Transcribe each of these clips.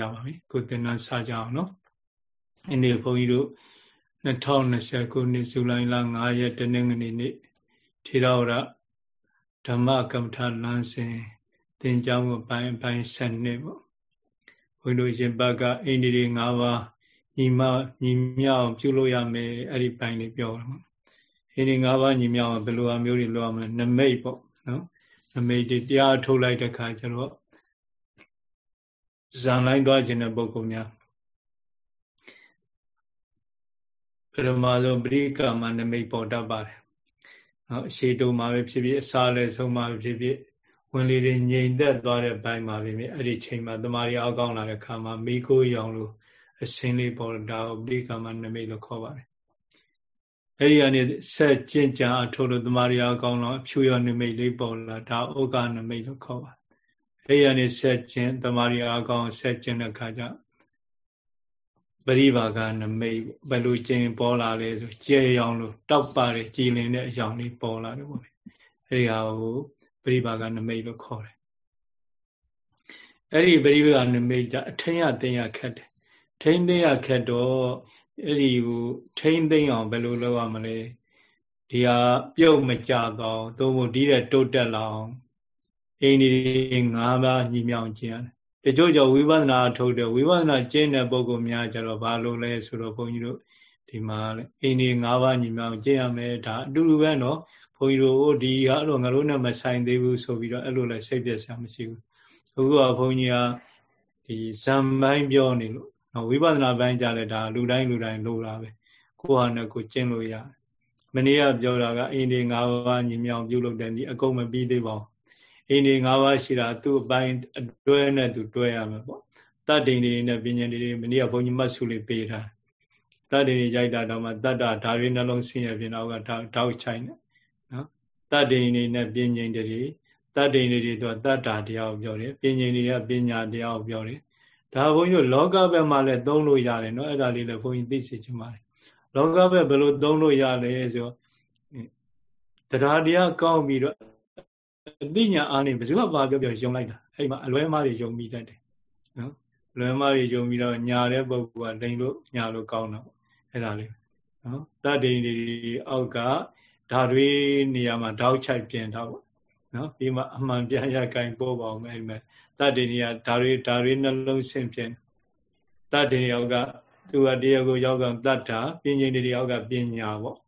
ရပါပြီကိုသင်္นานစကြအောင်နော်အင်းဒီဘုန်းကြီးတို့2020ခုနှစ်ဇူလိုင်လ9ရက်တနင်္ဂနွေနေ့ထေရဝါဒဓမ္မကမ္မထာလမ်းစဉ်သင်ကြားမှုပိုင်းပိုင်း7နှစ်ပေါ့ဘုန်းကြီးတို့ရှင်ဘက်ကအိန္ဒိရီ5ပါးညီမညီမြောက်ပြုလို့ရမယ်အဲ့ဒီပိုင်းလေးပြောတာအိန္ဒိ၅ပါးညီမြောက်ဘယ်လိုအမျိုးတွေလုပ်ရမလဲနမိတ်ပေါ့နော်နမိတ်တရားထုတ်လိုက်တဲ့ခါကျတော့ ဇံလိုက်သွားခြင်းတဲ့ပုဂ္ဂိုလ်များပရမဇောပရိကမနမိတ်ပေါ်တတ်ပါတယ်နော်အရှိတုံမှာပဲဖြစ်ဖြစ်အစားလည်းဆုံးမှာပဲဖြစ်ဖြစ်ဝင်လေတွေငြိမ်သက်သွားတဲ့ဘိုင်းမှာပဲအဲ့ဒီချိန်မှာတမာရီအောက်ကောင်းလာတဲ့ခါမှာမိကိုရောင်လို့အစင်းလေးပေါ်တာကိုပရိကမနမိတ်လို့ခေါ်ပါတယ်အဲ့ဒီကနေဆက်ကျင့်ကြအထိုးလို့တမာရီအောက်ကောင်းတော့ဖြူရနမိတ်လေးပေါ်လာဒါဥက္ကနမိတ်လို့ခေါ်ပါတယ် အဲ့ဒီကနေဆက်ကျင့်တမာရီအောက်ကောင်းဆက်ကျင့်တဲ့ခါကျပရိပါကနမိတ်ဘယ်လိုကျင့်ပေါ်လာလဲဆိုကြဲရောင်လို့တောက်ပါတယ်ကြည်လင်တဲ့အရောင်လေးပေါ်လာတယ်ပေါ့လေအဲဒီဟာကိုပရိပါကနမိတ်လို့ခေါ်တယ်အဲ့ဒီပရိပါကနမိတ်ကြအထင်ရတင်ရခက်တယ်ထိမ့်သိရခက်တော့အဲ့ဒီကိုထိမ့်သိအောင်ဘယ်လိုလုပ်ရမလဲဒီဟာပြုတ်မကြတော့သို့မဟုတ်ဒီတဲ့တိုးတက်လာအောင် အိန္ဒိ၅ပါးညီမြောင်ခြင်းတချို့ကြောင့်ဝိပဿနာထုတ်တယ်ဝိပဿနာကျင့်တဲ့ပုဂ္ဂိုလ်များကြတော့ဘာလို့လဲဆိုတော့ဘုန်းကြီးတို့ဒီမှာအိန္ဒိ၅ပါးညီမြောင်ကျင့်ရမယ်ဒါအတူတူပဲနော်ဘုန်းကြီးတို့ဒီဟာအဲ့လိုငါတို့နဲ့မဆိုင်သေးဘူးဆိုပြီးတော့အဲ့လိုလဲစိတ်ပြတ်စရာမရှိဘူးအခုကဘုန်းကြီးကဒီဇံပိုင်းပြောနေလို့နော်ဝိပဿနာပိုင်းကြလဲဒါလူတိုင်းလူတိုင်းလိုတာပဲကိုဟာနဲ့ကိုကျင့်လို့ရတယ်မနေ့ကပြောတာကအိန္ဒိ၅ပါးညီမြောင်ပြုလုပ်တဲ့ဒီအကုန်မပြီးသေးပါဘူး အိန္ဒိ၅ပါးရှိတာသူ့အပိုင်းအတွဲနဲ့သူတွဲရမှာပေါ့တတ္တိန်တွေနဲ့ပညာတွေမနေ့ကဘုန်းကြီးမတ်စုလေးပေးထားတတ္တိန်တွေကြိုက်တာတော့မှတတ္တာဓာရီနှလုံးဆင်းရပြင်တော့ကတောက်ချိုင်နေနော်တတ္တိန်တွေနဲ့ပညာတွေတတ္တိန်တွေသူကတတ္တာတရားကိုပြောတယ်ပညာတွေကပညာတရားကိုပြောတယ်ဒါဘုန်းကြီးတို့လောကဘက်မှာလည်းသုံးလို့ရတယ်နော်အဲ့ဒါလေးလည်းဘုန်းကြီးသိစေချင်ပါတယ်လောကဘက်ဘယ်လိုသုံးလို့ရလဲဆိုတရားတရားကောင်းပြီးတော့ အသိဉာဏ်အားနဲ့ဘယ်သူမှပါပြောပြောယုံလိုက်တာအဲ့မှာအလွဲမားတွေယုံမိတတ်တယ်နော်အလွဲမားတွေယုံပြီးတော့ညာတဲ့ပုဂ္ဂိုလ်ကလိန်လို့ညာလို့ကောင်းတော့အဲ့ဒါလေးနော်တတ္တိတွေအောက်ကဓာတွေနေရာမှာတောက်ချိုက်ပြင်တော့နော်ပြီးမှအမှန်ပြန်ရကင်ပို့ပါအောင်အဲ့မဲ့တတ္တိနေရာဓာတွေဓာတွေနှလုံးဆင့်ပြင်တတ္တိယောက်ကသူကတရားကိုရောက်ကတတ္တာပညာတွေယောက်ကပညာပေါ့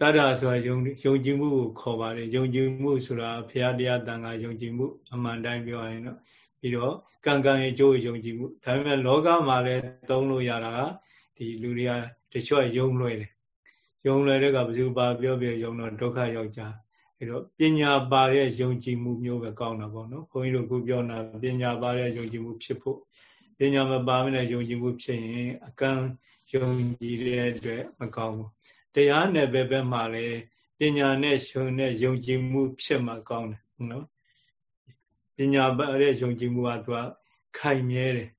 တတ္တာဆိုတာယုံယုံကြည်မှုကိုခေါ်ပါတယ်ယုံကြည်မှုဆိုတာဘုရားတရားတန်ခါယုံကြည်မှုအမှန်တိုင်းပြောရင်တော့ပြီးတော့ကံကံရဲ့အကျိုးယုံကြည်မှုဒါပေမဲ့လောကမှာလည်းသုံးလို့ရတာဒီလူတွေကတချို့ယုံလွယ်တယ်ယုံလွယ်တဲ့ကဘယ်သူပါပြောပြောယုံတော့ဒုက္ခရောက်ကြအဲတော့ပညာပါတဲ့ယုံကြည်မှုမျိုးပဲကောင်းတာပေါ့နော်ခွန်ကြီးတို့ခုပြောတာပညာပါတဲ့ယုံကြည်မှုဖြစ်ဖို့ပညာမပါမနဲ့ယုံကြည်မှုဖြစ်ရင်အကန့်ယုံကြည်တဲ့အတွက်မကောင်းဘူး တရားနယ်ပဲပဲမှာလဲပညာနဲ့ရှုံနဲ့ယုံကြည်မှုဖြစ်မှကောင်းတယ်နော်ပညာပါတဲ့ယုံကြည်မှုကသူကခိုင်မြဲတယ်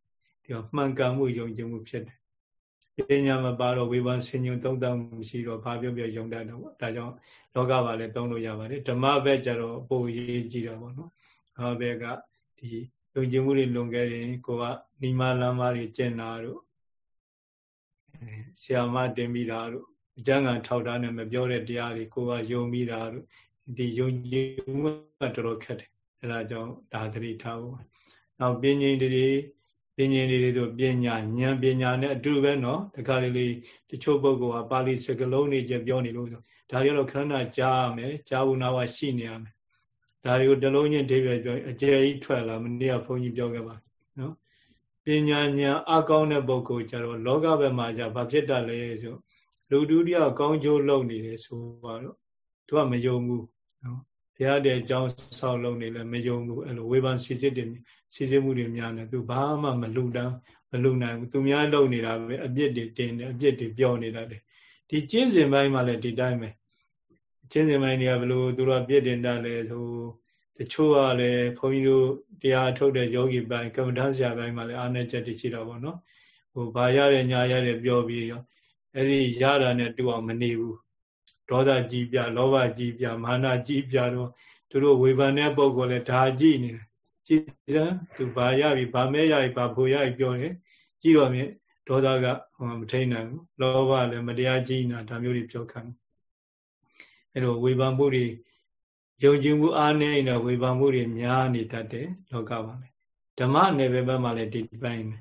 ဒီတော့မှန်ကန်မှုယုံကြည်မှုဖြစ်တယ်ပညာမပါတော့ဝေဘာဆင်ញုံသုံးတောင်းမရှိတော့ဘာပြောပြောယုံတတ်တော့ပေါ့ဒါကြောင့်လောကပါလည်းသုံးလို့ရပါတယ်ဓမ္မဘက်ကျတော့ပိုရေးကြည့်တာပေါ့နော်ဓမ္မဘက်ကဒီယုံကြည်မှုတွေလွန်ခဲ့ရင်ကိုကနိမလမ်းမတွေကျင့်တာတို့ဆရာမတင်မိတာတို့ အကျမ်းဂန်ထောက်ထားနဲ့မပြောတဲ့တရားတွေကိုကယုံမိတာတို့ဒီယုံကြည်မှုကတော်တော်ခက်တယ်အဲဒါကြောင့်ဒါသတိထားဖို့နောက်ပညာတွေပညာတွေတို့ပညာဉာဏ်ပညာနဲ့အတူပဲเนาะတခါလေလေတချို့ပုဂ္ဂိုလ်ကပါဠိစကားလုံးတွေကြပြောနေလို့ဆိုဒါတွေတော့ခဏကြားရမယ်ကြားဘူးနာဝရှိနေရမယ်ဒါတွေကိုတလုံးချင်းဒိဗ္ဗေပြောအကျယ်ကြီးထွက်လာမနေ့ကဘုန်းကြီးပြောခဲ့ပါเนาะပညာဉာဏ်အကောင်းတဲ့ပုဂ္ဂိုလ်ကြတော့လောကဘက်မှာじゃဘာဖြစ်တတ်လဲဆို လူဒုတိယကောင်းကျိုးလုပ်နေတယ်ဆိုတော့သူကမယုံဘူးနော်ဘုရားတဲ့အကြောင်းဆောက်လုပ်နေလဲမယုံဘူးအဲ့လိုဝေဖန်စီစစ်တယ်စီစစ်မှုတွေများနေသူဘာမှမလူတန်းမလူနိုင်ဘူးသူများလုပ်နေတာပဲအပြစ်တွေတင်တယ်အပြစ်တွေပြောနေတာလေဒီကျင့်စဉ်ပိုင်းမှာလည်းဒီတိုင်းပဲကျင့်စဉ်ပိုင်းတွေကဘလို့သူတို့ပြစ်တင်တတ်လဲဆိုတချို့ကလည်းဘုန်းကြီးတို့တရားထုတ်တဲ့ယောဂီပိုင်းကမ္မဋ္ဌာန်းဆရာပိုင်းမှာလည်းအားနည်းချက်တွေရှိတော့ဗောနော်ဟိုဘာရတဲ့ညာရတဲ့ပြောပြီးရော အဲ့ဒီရတာနဲ့တူအောင်မနေဘူးဒေါသကြီးပြလောဘကြီးပြမာနကြီးပြတော့သူတို့ဝေဖန်တဲ့ပုံကလည်းဒါကြည့်နေတယ်ကြည်စမ်းသူဘာရပြီဘာမဲရပြီဘာဖို့ရပြီပြောတယ်ကြည့်တော့မြင်ဒေါသကဟိုမထိန်နိုင်ဘူးလောဘလည်းမတရားကြီးနာဒါမျိုးတွေပြောခံအဲ့တော့ဝေဖန်မှုတွေယုံကြည်မှုအားနည်းနေဝေဖန်မှုတွေများနေတတ်တယ်လောကပါပဲဓမ္မနယ်ပယ်ဘက်မှာလည်းဒီပိုင်းပဲ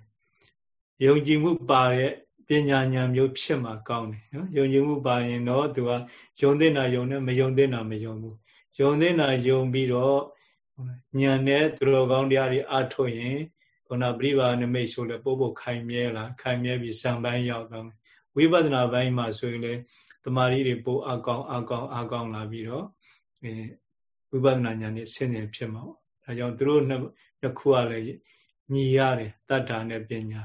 ယုံကြည်မှုပါတဲ့ ပညာဉာဏ်မျိုးဖြစ်မှာကောင်းတယ်နော်ယုံကြည်မှုပါရင်တော့သူကယုံတဲ့နာယုံနဲ့မယုံတဲ့နာမယုံဘူးယုံတဲ့နာယုံပြီးတော့ဉာဏ်နဲ့သူတော်ကောင်းတရားတွေအထုတ်ရင်ခုနပြိပါနမိတ်ဆိုလဲပို့ဖို့ခိုင်မြဲလာခိုင်မြဲပြီးဇံပိုင်းရောက်သွားမယ်ဝိပဿနာပိုင်းမှာဆိုရင်လေတမာရီတွေပို့အကောင်းအကောင်းအကောင်းလာပြီးတော့အဲဝိပဿနာဉာဏ်နဲ့ဆင်းရဲဖြစ်မှာပေါ့ဒါကြောင့်သူတို့နှစ်ခုကလည်းညီရတယ်တတ္ထာနဲ့ပညာ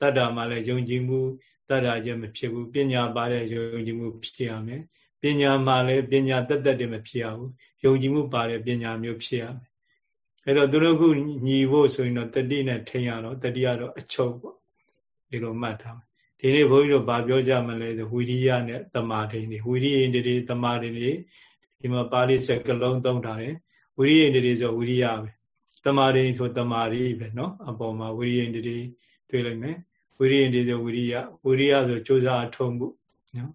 တတ္ထာမှာလည်းယုံကြည်မှုတတ္ထာချင်းမဖြစ်ဘူးပညာပါတဲ့ယုံကြည်မှုဖြစ်ရမယ်ပညာမှာလည်းပညာတတ်တတ်တယ်မဖြစ်ရဘူးယုံကြည်မှုပါတဲ့ပညာမျိုးဖြစ်ရမယ်အဲ့တော့သူတို့ခုညီဖို့ဆိုရင်တော့တတိနဲ့ထိန်ရတော့တတိကတော့အချုပ်ပေါ့ဒီလိုမှတ်ထားမယ်ဒီနေ့ဘုန်းကြီးတို့ဗာပြောကြမလဲဆိုဝိရိယနဲ့တမာဒိနေဝိရိယင်တွေတမာဒိနေဒီမှာပါဠိစကလုံးသုံးထားတယ်ဝိရိယင်တွေဆိုဝိရိယပဲတမာဒိဆိုတမာရီပဲเนาะအပေါ်မှာဝိရိယင်တွေ တွေ့လိုက်မယ်ဝိရိယတေဇဝိရိယဝိရိယဆိုစ조사အထုံးမှုနော်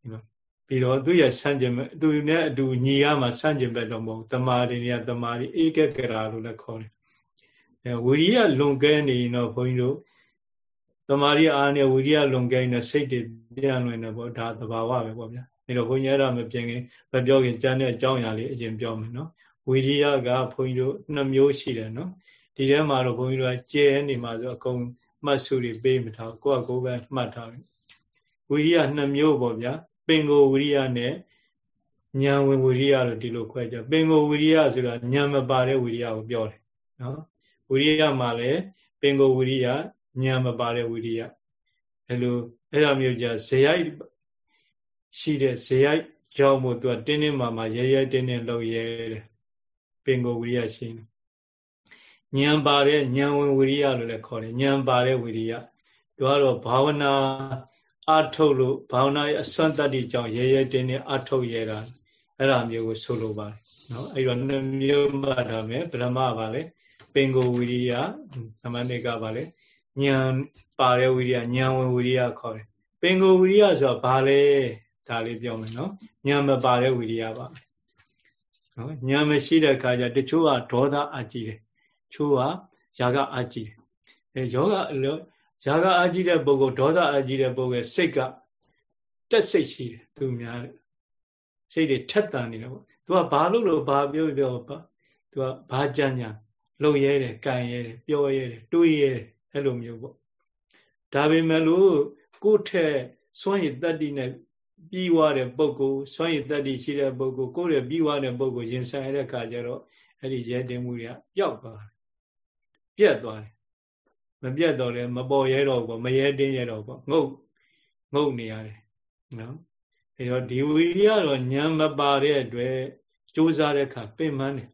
ဒီလိုပြီးတော့သူရဲ့ဆန့်ကျင်ဘက်သူနဲ့အတူညီရမှာဆန့်ကျင်ဘက်တော့မဟုတ်တမာရီနေရတမာရီဧကကရာလို့လည်းခေါ်တယ်အဲဝိရိယလွန်ကဲနေရင်တော့ဘုန်းကြီးတို့တမာရီအားနဲ့ဝိရိယလွန်ကဲနေစိတ်တွေပြန်လွင်နေပေါ့ဒါသဘာဝပဲပေါ့ဗျာဒါတော့ဘုန်းကြီးအဲ့ဒါမပြင်ခင်မပြောခင်ကျန်တဲ့အကြောင်းအရာလေးအရင်ပြောမယ်နော်ဝိရိယကဘုန်းကြီးတို့နှစ်မျိုးရှိတယ်နော် ဒီထဲမှာတော့ဘုန်းကြီးတို့ကကျဲနေမှာဆိုအကုန်မှတ်စုတွေပေးမထားကိုယ့်အကိုပဲမှတ်ထားတယ်ဝိရိယနှစ်မျိုးပေါ့ဗျာပင်ကိုဝိရိယနဲ့ဉာဏ်ဝင်ဝိရိယလို့ဒီလိုခွဲကြပင်ကိုဝိရိယဆိုတာဉာဏ်မပါတဲ့ဝိရိယကိုပြောတယ်နော်ဝိရိယမှာလည်းပင်ကိုဝိရိယဉာဏ်မပါတဲ့ဝိရိယအဲလိုအဲ့လိုမျိုးကြဇေယိုက်ရှိတဲ့ဇေယိုက်ကြောင့်မို့သူကတင်းတင်းမာမာရဲရဲတင်းတင်းလုပ်ရဲတယ်ပင်ကိုဝိရိယရှိနေ ဉာဏ်ပါတဲ့ဉာဏ်ဝင်ဝိရိယလို့လည်းခေါ်တယ်ဉာဏ်ပါတဲ့ဝိရိယသူကတော့ဘာဝနာအထုတ်လို့ဘာဝနာရဲ့အစွမ်းတတ္တိကြောင့်ရဲရဲတင်းတင်းအထုတ်ရတာအဲ့ဒါမျိုးကိုဆိုလိုပါတယ်နော်အဲ့တော့နှမျိုးမှတ်ထားမယ်ပရမပါလေပင်ကိုဝိရိယသမဏိကပါလေဉာဏ်ပါတဲ့ဝိရိယဉာဏ်ဝင်ဝိရိယခေါ်တယ်ပင်ကိုဝိရိယဆိုတာဘာလဲဒါလေးပြောမယ်နော်ဉာဏ်မပါတဲ့ဝိရိယပါနော်ဉာဏ်မရှိတဲ့အခါကျတချို့ကဒေါသအကြည့်တယ် ချို့ကຢာကအကြည့်တယ်အဲယောဂຢာကအကြည့်တဲ့ပုဂ္ဂိုလ်ဒေါသအကြည့်တဲ့ပုဂ္ဂိုလ်စိတ်ကတက်စိတ်ရှိတယ်သူများတဲ့စိတ်တွေထက်တန်နေတယ်ပေါ့သူကဘာလို့လို့ဘာပြောပြောပါသူကဘာကြမ်းကြမ်းလုံရဲတယ်ကန်ရဲတယ်ပြောရဲတယ်တွေးရဲတယ်အဲ့လိုမျိုးပေါ့ဒါပေမဲ့လို့ကိုယ့်ထက်စွန့်ရည်တတ္တိနဲ့ပြီးွားတဲ့ပုဂ္ဂိုလ်စွန့်ရည်တတ္တိရှိတဲ့ပုဂ္ဂိုလ်ကိုယ့်ရဲ့ပြီးွားတဲ့ပုဂ္ဂိုလ်ရင်ဆိုင်ရတဲ့အခါကျတော့အဲ့ဒီရဲတင်မှုတွေကပျောက်သွားတယ် ပြက်သွားတယ်မပြတ်တော့လည်းမပေါ်ရဲတော့ဘူးမရဲတင်းရဲတော့ဘူးငုတ်ငုတ်နေရတယ်နော်အဲတော့ဒီဝိရိယတော့ညံမပါတဲ့အတွက်စူးစမ်းတဲ့အခါပင်ပန်းတယ်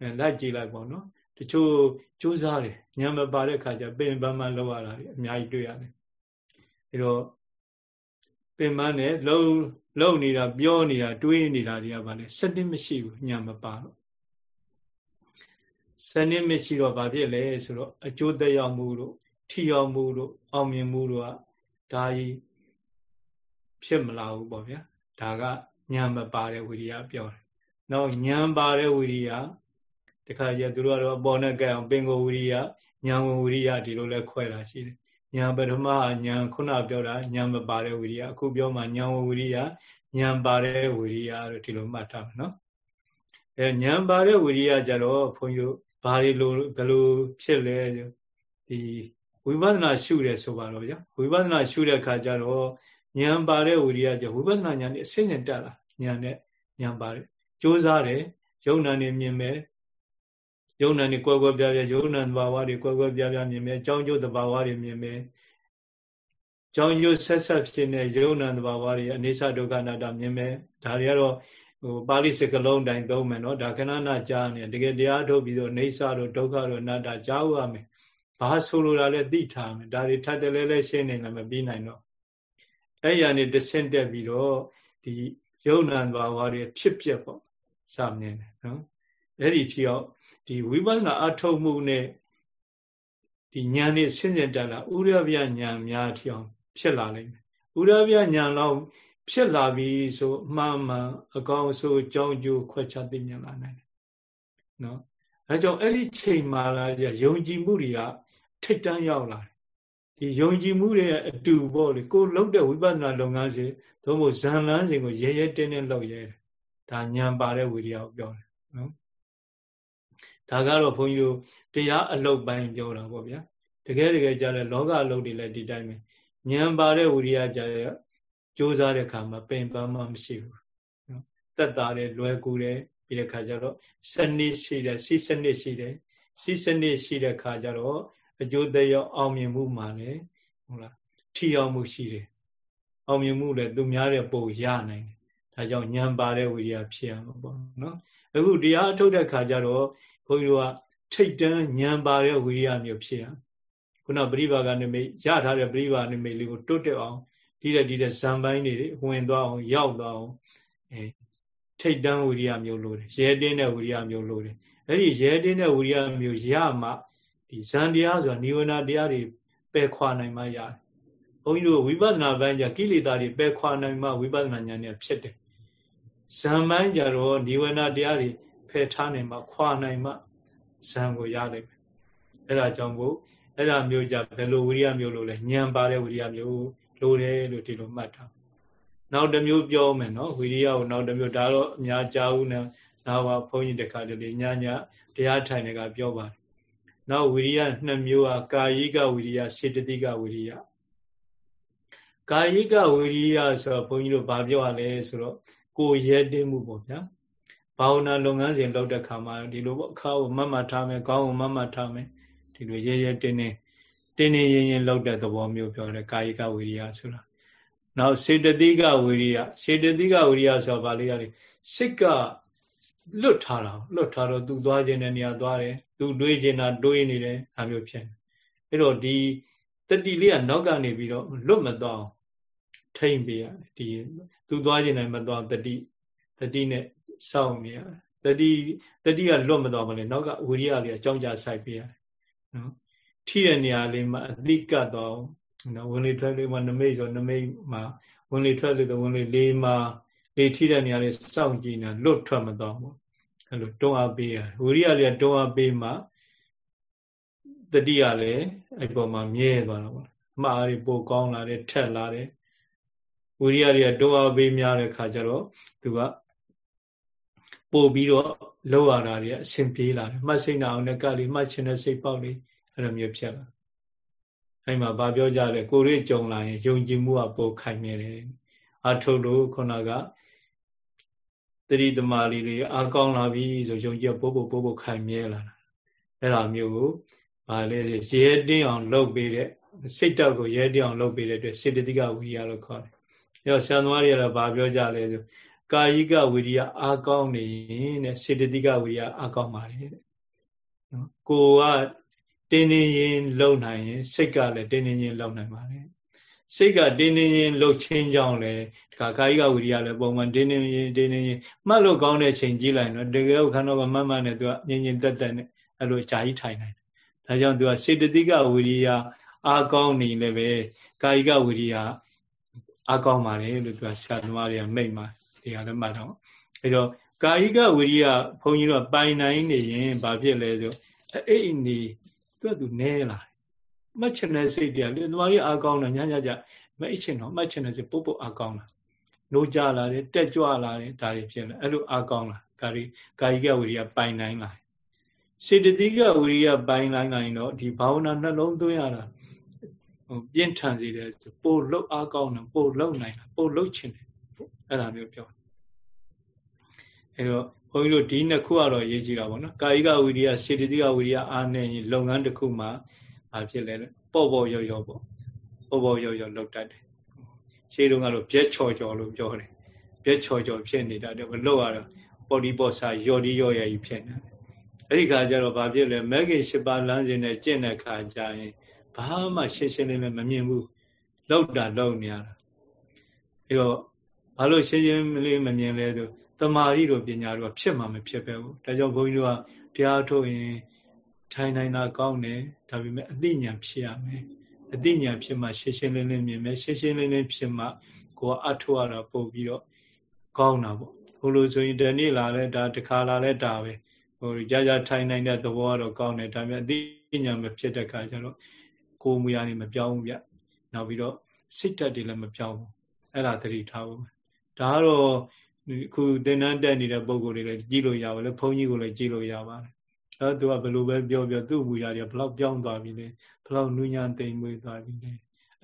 အဲလိုက်ကြည့်လိုက်ပေါ့နော်တချို့စူးစမ်းတယ်ညံမပါတဲ့အခါကျပင်ပန်းပန်းလောက်ရတာအများကြီးတွေ့ရတယ်အဲတော့ပင်ပန်းတယ်လုံလုံနေတာပြောနေတာတွေးနေတာတွေကဗာလဲစက်တင်မရှိဘူးညံမပါတော့ စနစ်မရှိတော့ဘာဖြစ်လဲဆိုတော့အကျိုးသက်ရောက်မှုတို့ထီရောက်မှုတို့အောင်မြင်မှုတို့ကဒါကြီးဖြစ်မလာဘူးပေါ့ဗျာဒါကညံမပါတဲ့ဝိရိယပြောတယ်။နောက်ညံပါတဲ့ဝိရိယတခါကျသူတို့ကတော့အပေါ်နဲ့ကြက်အောင်ပင်ကိုဝိရိယညံဝင်ဝိရိယဒီလိုလဲခွဲတာရှိတယ်။ညံပထမညံခုနပြောတာညံမပါတဲ့ဝိရိယအခုပြောမှညံဝင်ဝိရိယညံပါတဲ့ဝိရိယလို့ဒီလိုမှတ်ထားမယ်နော်။အဲညံပါတဲ့ဝိရိယကြတော့ဘုန်းကြီးတို့ ဘာတွေလိုဘယ်လိုဖြစ်လဲဒီဝိပဿနာရှုတယ်ဆိုပါတော့ဗျာဝိပဿနာရှုတဲ့အခါကျတော့ဉာဏ်ပါတဲ့ဝိရိယကြောင့်ဝိပဿနာဉာဏ်နဲ့အစိမ့်နဲ့တက်လာဉာဏ်နဲ့ဉာဏ်ပါတယ်ကြိုးစားတယ်ယုံနာနေမြင်မယ်ယုံနာနေကွယ်ကွယ်ပြားပြားယုံနာသဘာဝတွေကွယ်ကွယ်ပြားပြားမြင်မယ်ကြောင်းကျိုးသဘာဝတွေမြင်မယ်ကြောင်းကျိုးဆက်ဆက်ဖြစ်နေယုံနာသဘာဝတွေအနေဆဒုက္ခနာတာမြင်မယ်ဒါတွေကတော့ ဟိုပါဠိစကလုံးတိုင်းသုံးမယ်နော်ဒါခဏနာကြားနေတကယ်တရားထုတ်ပြီးတော့နေဆာတို့ဒုက္ခတို့အနတ္တကြားဥရမယ်ဘာဆိုလိုတာလဲသိထားမယ်ဒါတွေထပ်တယ်လဲလဲရှင်းနေလည်းမပြီးနိုင်တော့အဲ့ရနေတဆင့်တက်ပြီးတော့ဒီယုံနာဘာဝတွေဖြစ်ပြက်ပေါ့စမြင်တယ်နော်အဲ့ဒီထိအောင်ဒီဝိပဿနာအထုတ်မှုနဲ့ဒီဉာဏ်နဲ့ဆင်းရဲတက်လာဥရဗျဉာဏ်များထိအောင်ဖြစ်လာလိမ့်မယ်ဥရဗျဉာဏ်လောက် ဖြစ်လာပြီဆိုအမှန်မှန်အကောင်ဆိုအကြောင်းကျိုးခွက်ချသိမြင်လာနိုင်တယ်နော်အဲကြောင့်အဲ့ဒီချိန်မှလာကြယုံကြည်မှုတွေကထိတ်တန်းရောက်လာတယ်ဒီယုံကြည်မှုတွေအတူပေါ့လေကိုလှုပ်တဲ့ဝိပဿနာလုပ်ငန်းစဉ်သို့မဟုတ်ဇန်လန်းစဉ်ကိုရဲရဲတင်းတင်းလုပ်ရဲတယ်ဒါညံပါတဲ့ဝိရိယကိုပြောတယ်နော်ဒါကတော့ဘုန်းကြီးတို့တရားအလုပ်ပိုင်းပြောတာပေါ့ဗျာတကယ်တကယ်ကြတဲ့လောကအလုပ်တွေလည်းဒီတိုင်းပဲညံပါတဲ့ဝိရိယကြတဲ့ ကြိုးစားတဲ့ခါမှာပင်ပန်းမှမရှိဘူးနော်တက်တာတယ်လွယ်ကူတယ်ပြီးတဲ့ခါကျတော့စနစ်ရှိတယ်စီစနစ်ရှိတယ်စီစနစ်ရှိတဲ့ခါကျတော့အကျိုးသက်ရောက်အောင်မြင်မှုမှလည်းဟုတ်လားထီအောင်မှုရှိတယ်အောင်မြင်မှုလည်းသူများတဲ့ပုံရနိုင်တယ်ဒါကြောင့်ဉာဏ်ပါတဲ့ဝိရိယဖြစ်အောင်ပေါ့နော်အခုတရားထုတ်တဲ့ခါကျတော့ဘုန်းကြီးတို့ကထိတ်တန်းဉာဏ်ပါတဲ့ဝိရိယမျိုးဖြစ်အောင်ခုနပရိပါကနိမိတ်ရထားတဲ့ပရိပါနိမိတ်လေးကိုတွတ်တက်အောင် ဒီတဲ့ဒီတဲ့ဇံပိုင်းတွေဝင်သွားအောင်ရောက်သွားအောင်အဲထိတ်တန်းဝိရိယမျိုးလို့တယ်ရဲတင်းတဲ့ဝိရိယမျိုးလို့တယ်အဲ့ဒီရဲတင်းတဲ့ဝိရိယမျိုးရမှဒီဇန်တရားဆိုတာနိဝရဏတရားတွေပယ်ခွာနိုင်မှရတယ်။ဘုန်းကြီးတို့ဝိပဿနာပိုင်းကျကိလေသာတွေပယ်ခွာနိုင်မှဝိပဿနာဉာဏ်နဲ့ဖြစ်တယ်။ဇန်ပိုင်းကျတော့နိဝရဏတရားတွေဖယ်ထားနိုင်မှခွာနိုင်မှဇန်ကိုရနိုင်မယ်။အဲ့ဒါကြောင့်မို့အဲ့ဒါမျိုးကြဘယ်လိုဝိရိယမျိုးလို့လဲဉာဏ်ပါတဲ့ဝိရိယမျိုး လိုတယ်လို့ဒီလိုမှတ်ထား။နောက်တစ်မျိုးပြောမယ်နော်ဝိရိယကိုနောက်တစ်မျိုးဒါတော့အများကြားဘူးနဲ့နောက်ပါဘုန်းကြီးတခါတလေညညတရားထိုင်နေကပြောပါတယ်နောက်ဝိရိယနှစ်မျိုးဟာကာယိကဝိရိယစေတသိကဝိရိယကာယိကဝိရိယဆိုတော့ဘုန်းကြီးတို့ဗာပြောရလဲဆိုတော့ကိုရဲတင်းမှုပေါ့ဗျာဘာဝနာလုပ်ငန်းစဉ်လုပ်တဲ့ခါမှာဒီလိုပေါ့အခါကိုမတ်မှတ်ထားမယ်ခေါင်းကိုမတ်မှတ်ထားမယ်ဒီလိုရဲရဲတင်းတင်း တင်းတင်းရင်ရင်လုပ်တဲ့သဘောမျိုးပြောတယ်ကာယိကဝိရိယဆိုတာနောက်စေတသိကဝိရိယစေတသိကဝိရိယဆိုတာဗာလေးရတယ်စိတ်ကလွတ်ထားတာလွတ်ထားတော့သူသွားခြင်းတဲ့နေရာသွားတယ်သူတွေးခြင်းတာတွေးနေတယ်ဒါမျိုးဖြစ်နေအဲ့တော့ဒီတတိလေးကနောက်ကနေပြီးတော့လွတ်မသွားထိမ့်ပေးရတယ်ဒီသူသွားခြင်းတိုင်းမသွားတတိတတိနဲ့စောင့်နေရတတိတတိကလွတ်မသွားမလဲနောက်ကဝိရိယလေးအကြောင်းကြဆိုင်ပေးရတယ်နော် ထိတဲ့နေရာလေးမှာအတိကတ်တော့နော်ဝင်လေထွက်လေမှာနမိတ်ဆိုနမိတ်မှာဝင်လေထွက်လေတော့ဝင်လေလေးမှာလေထိတဲ့နေရာလေးစောင့်ကြည့်နေလွတ်ထွက်မသွားဘူးအဲ့လိုတွန်းအားပေးရဝိရိယလေးတွန်းအားပေးမှတတိယလည်းအဲ့ပေါ်မှာမြဲသွားတာပေါ့မှားရီပိုကောင်းလာတယ်ထက်လာတယ်ဝိရိယတွေကတွန်းအားပေးများတဲ့ခါကျတော့သူကပို့ပြီးတော့လောက်ရတာတွေအဆင်ပြေလာတယ်မှတ်စိတ်နာအောင်နဲ့ကလေးမှတ်ချင်တဲ့စိတ်ပေါက်လေး အဲ့လိုမျိုးဖြစ်လာအဲ့မှာဗာပြောကြတယ်ကိုရိကြုံလာရင်ယုံကြည်မှုကပိုခိုင်မြဲတယ်အထုလို့ခုနကတတိတမာလေးတွေအားကောင်းလာပြီဆိုယုံကြည်ပို့ပို့ပို့ပို့ခိုင်မြဲလာတာအဲ့လိုမျိုးကိုဗာလေရဲတင်းအောင်လုပ်ပေးတဲ့စိတ်တောက်ကိုရဲတင်းအောင်လုပ်ပေးတဲ့အတွက်စေတသိကဝိရိယလို့ခေါ်တယ်။အဲတော့ဆံသွားတွေကတော့ဗာပြောကြလဲဆိုကာယိကဝိရိယအားကောင်းနေရင်တဲ့စေတသိကဝိရိယအားကောင်းပါလေတဲ့။နော်ကိုက တင်းတင်းရင်လုံနိုင်ရင်စိတ်ကလည်းတင်းတင်းရင်လုံနိုင်ပါလေစိတ်ကတင်းတင်းရင်လှုပ်ချင်းကြောင်းလဲဒီခါကာယကဝိရိယလည်းပုံမှန်တင်းတင်းရင်တင်းတင်းရင်မှတ်လို့ကောင်းတဲ့ချိန်ကြည့်လိုက်တော့တကယ်ခန္ဓာကမတ်မတ်နဲ့သူကငြင်ငြင်တက်တက်နဲ့အဲ့လိုကြာကြီးထိုင်နိုင်တယ်ဒါကြောင့်သူကစေတသိကဝိရိယအားကောင်းနေလည်းပဲကာယကဝိရိယအားကောင်းပါလေလို့သူကဆရာသမားတွေကမိတ်မှာဒီကလည်းမှတ်တော့အဲ့တော့ကာယကဝိရိယဘုန်းကြီးတို့ပိုင်နိုင်နေရင်ဘာဖြစ်လဲဆိုအဲ့အိနေ သူကသူနဲလာမှတ်ချင်တဲ့စိတ်တွေကလေသမားကြီးအားကောင်းတယ်ညညကြမအိတ်ချင်တော့မှတ်ချင်တဲ့စိတ်ပုတ်ပုတ်အားကောင်းလာနိုးကြလာတယ်တက်ကြွလာတယ်ဒါတွေဖြစ်လာအဲ့လိုအားကောင်းလာကာရီကာယကဝိရိယပိုင်နိုင်လာစေတသိကဝိရိယပိုင်နိုင်နိုင်တော့ဒီဘာဝနာနှလုံးသွင်းရတာဟိုပြင်းထန်စေတယ်ပို့လုတ်အားကောင်းတယ်ပို့လုတ်နိုင်တာပို့လုတ်ချင်တယ်အဲ့ဒါမျိုးပြောအဲ့တော့ ဘုန်းကြီးတို့ဒီနှစ်ခုကတော့ရေးကြည့်တာပေါ့နော်ကာယကဝိရိယစေတသိကဝိရိယအားနဲ့လုပ်ငန်းတစ်ခုမှာဘာဖြစ်လဲပေါ့ပေါ့ရော့ရော့ပေါ့ပေါ့ပေါ့ရော့ရော့လောက်တတ်တယ်ရှေးတုန်းကတော့ပြက်ချော်ချော်လို့ပြောတယ်ပြက်ချော်ချော်ဖြစ်နေတာတော့မလို့ရတော့ပေါ်ဒီပေါ်စာယော်ဒီယော်ရကြီးဖြစ်နေတယ်အဲ့ဒီခါကျတော့ဘာဖြစ်လဲမဂ္ဂင်၈ပါးလမ်းစဉ်နဲ့ကျင့်တဲ့ခါကျရင်ဘာမှရှင်းရှင်းလင်းလင်းမမြင်ဘူးလောက်တာလောက်နေရတာအဲ့တော့ဘာလို့ရှင်းရှင်းလေးမမြင်လဲဆို တမာရီတို့ပညာတို့ကဖြစ်မှမဖြစ်ပဲဘူးဒါကြောင့်ဘုန်းကြီးတို့ကတရားထုတ်ရင်ထိုင်နိုင်တာကောင်းတယ်ဒါပေမဲ့အသိဉာဏ်ဖြစ်ရမယ်အသိဉာဏ်ဖြစ်မှ ရှင်းရှင်းလင်းလင်းမြင်မယ်ရှင်းရှင်းလင်းလင်းဖြစ်မှကိုယ်အထုတ်ရတာပို့ပြီးတော့ကောင်းတာပေါ့ဘို့လို့ဆိုရင်တနေ့လာလဲဒါတစ်ခါလာလဲဒါပဲဟိုကြာကြာထိုင်နိုင်တဲ့သဘောကတော့ကောင်းတယ်ဒါပေမဲ့အသိဉာဏ်မဖြစ်တဲ့ခါကျတော့ကိုယ်မူရနေမပြောင်းဘူးဗျနောက်ပြီးတော့စိတ်ဓာတ်တွေလည်းမပြောင်းဘူးအဲ့ဒါသတိထားဖို့ဒါကတော့ ခုသင်္นานတက်နေတဲ့ပုံကိုယ်တွေလည်းကြည့်လို့ရပါလေဘုန်းကြီးကိုလည်းကြည့်လို့ရပါတယ်အဲသူကဘယ်လိုပဲပြောပြောသူ့မူရတွေဘလောက်ပြောင်းသွားပြီလဲဘလောက်နူးညံ့သိမ်မွေ့သွားပြီလဲ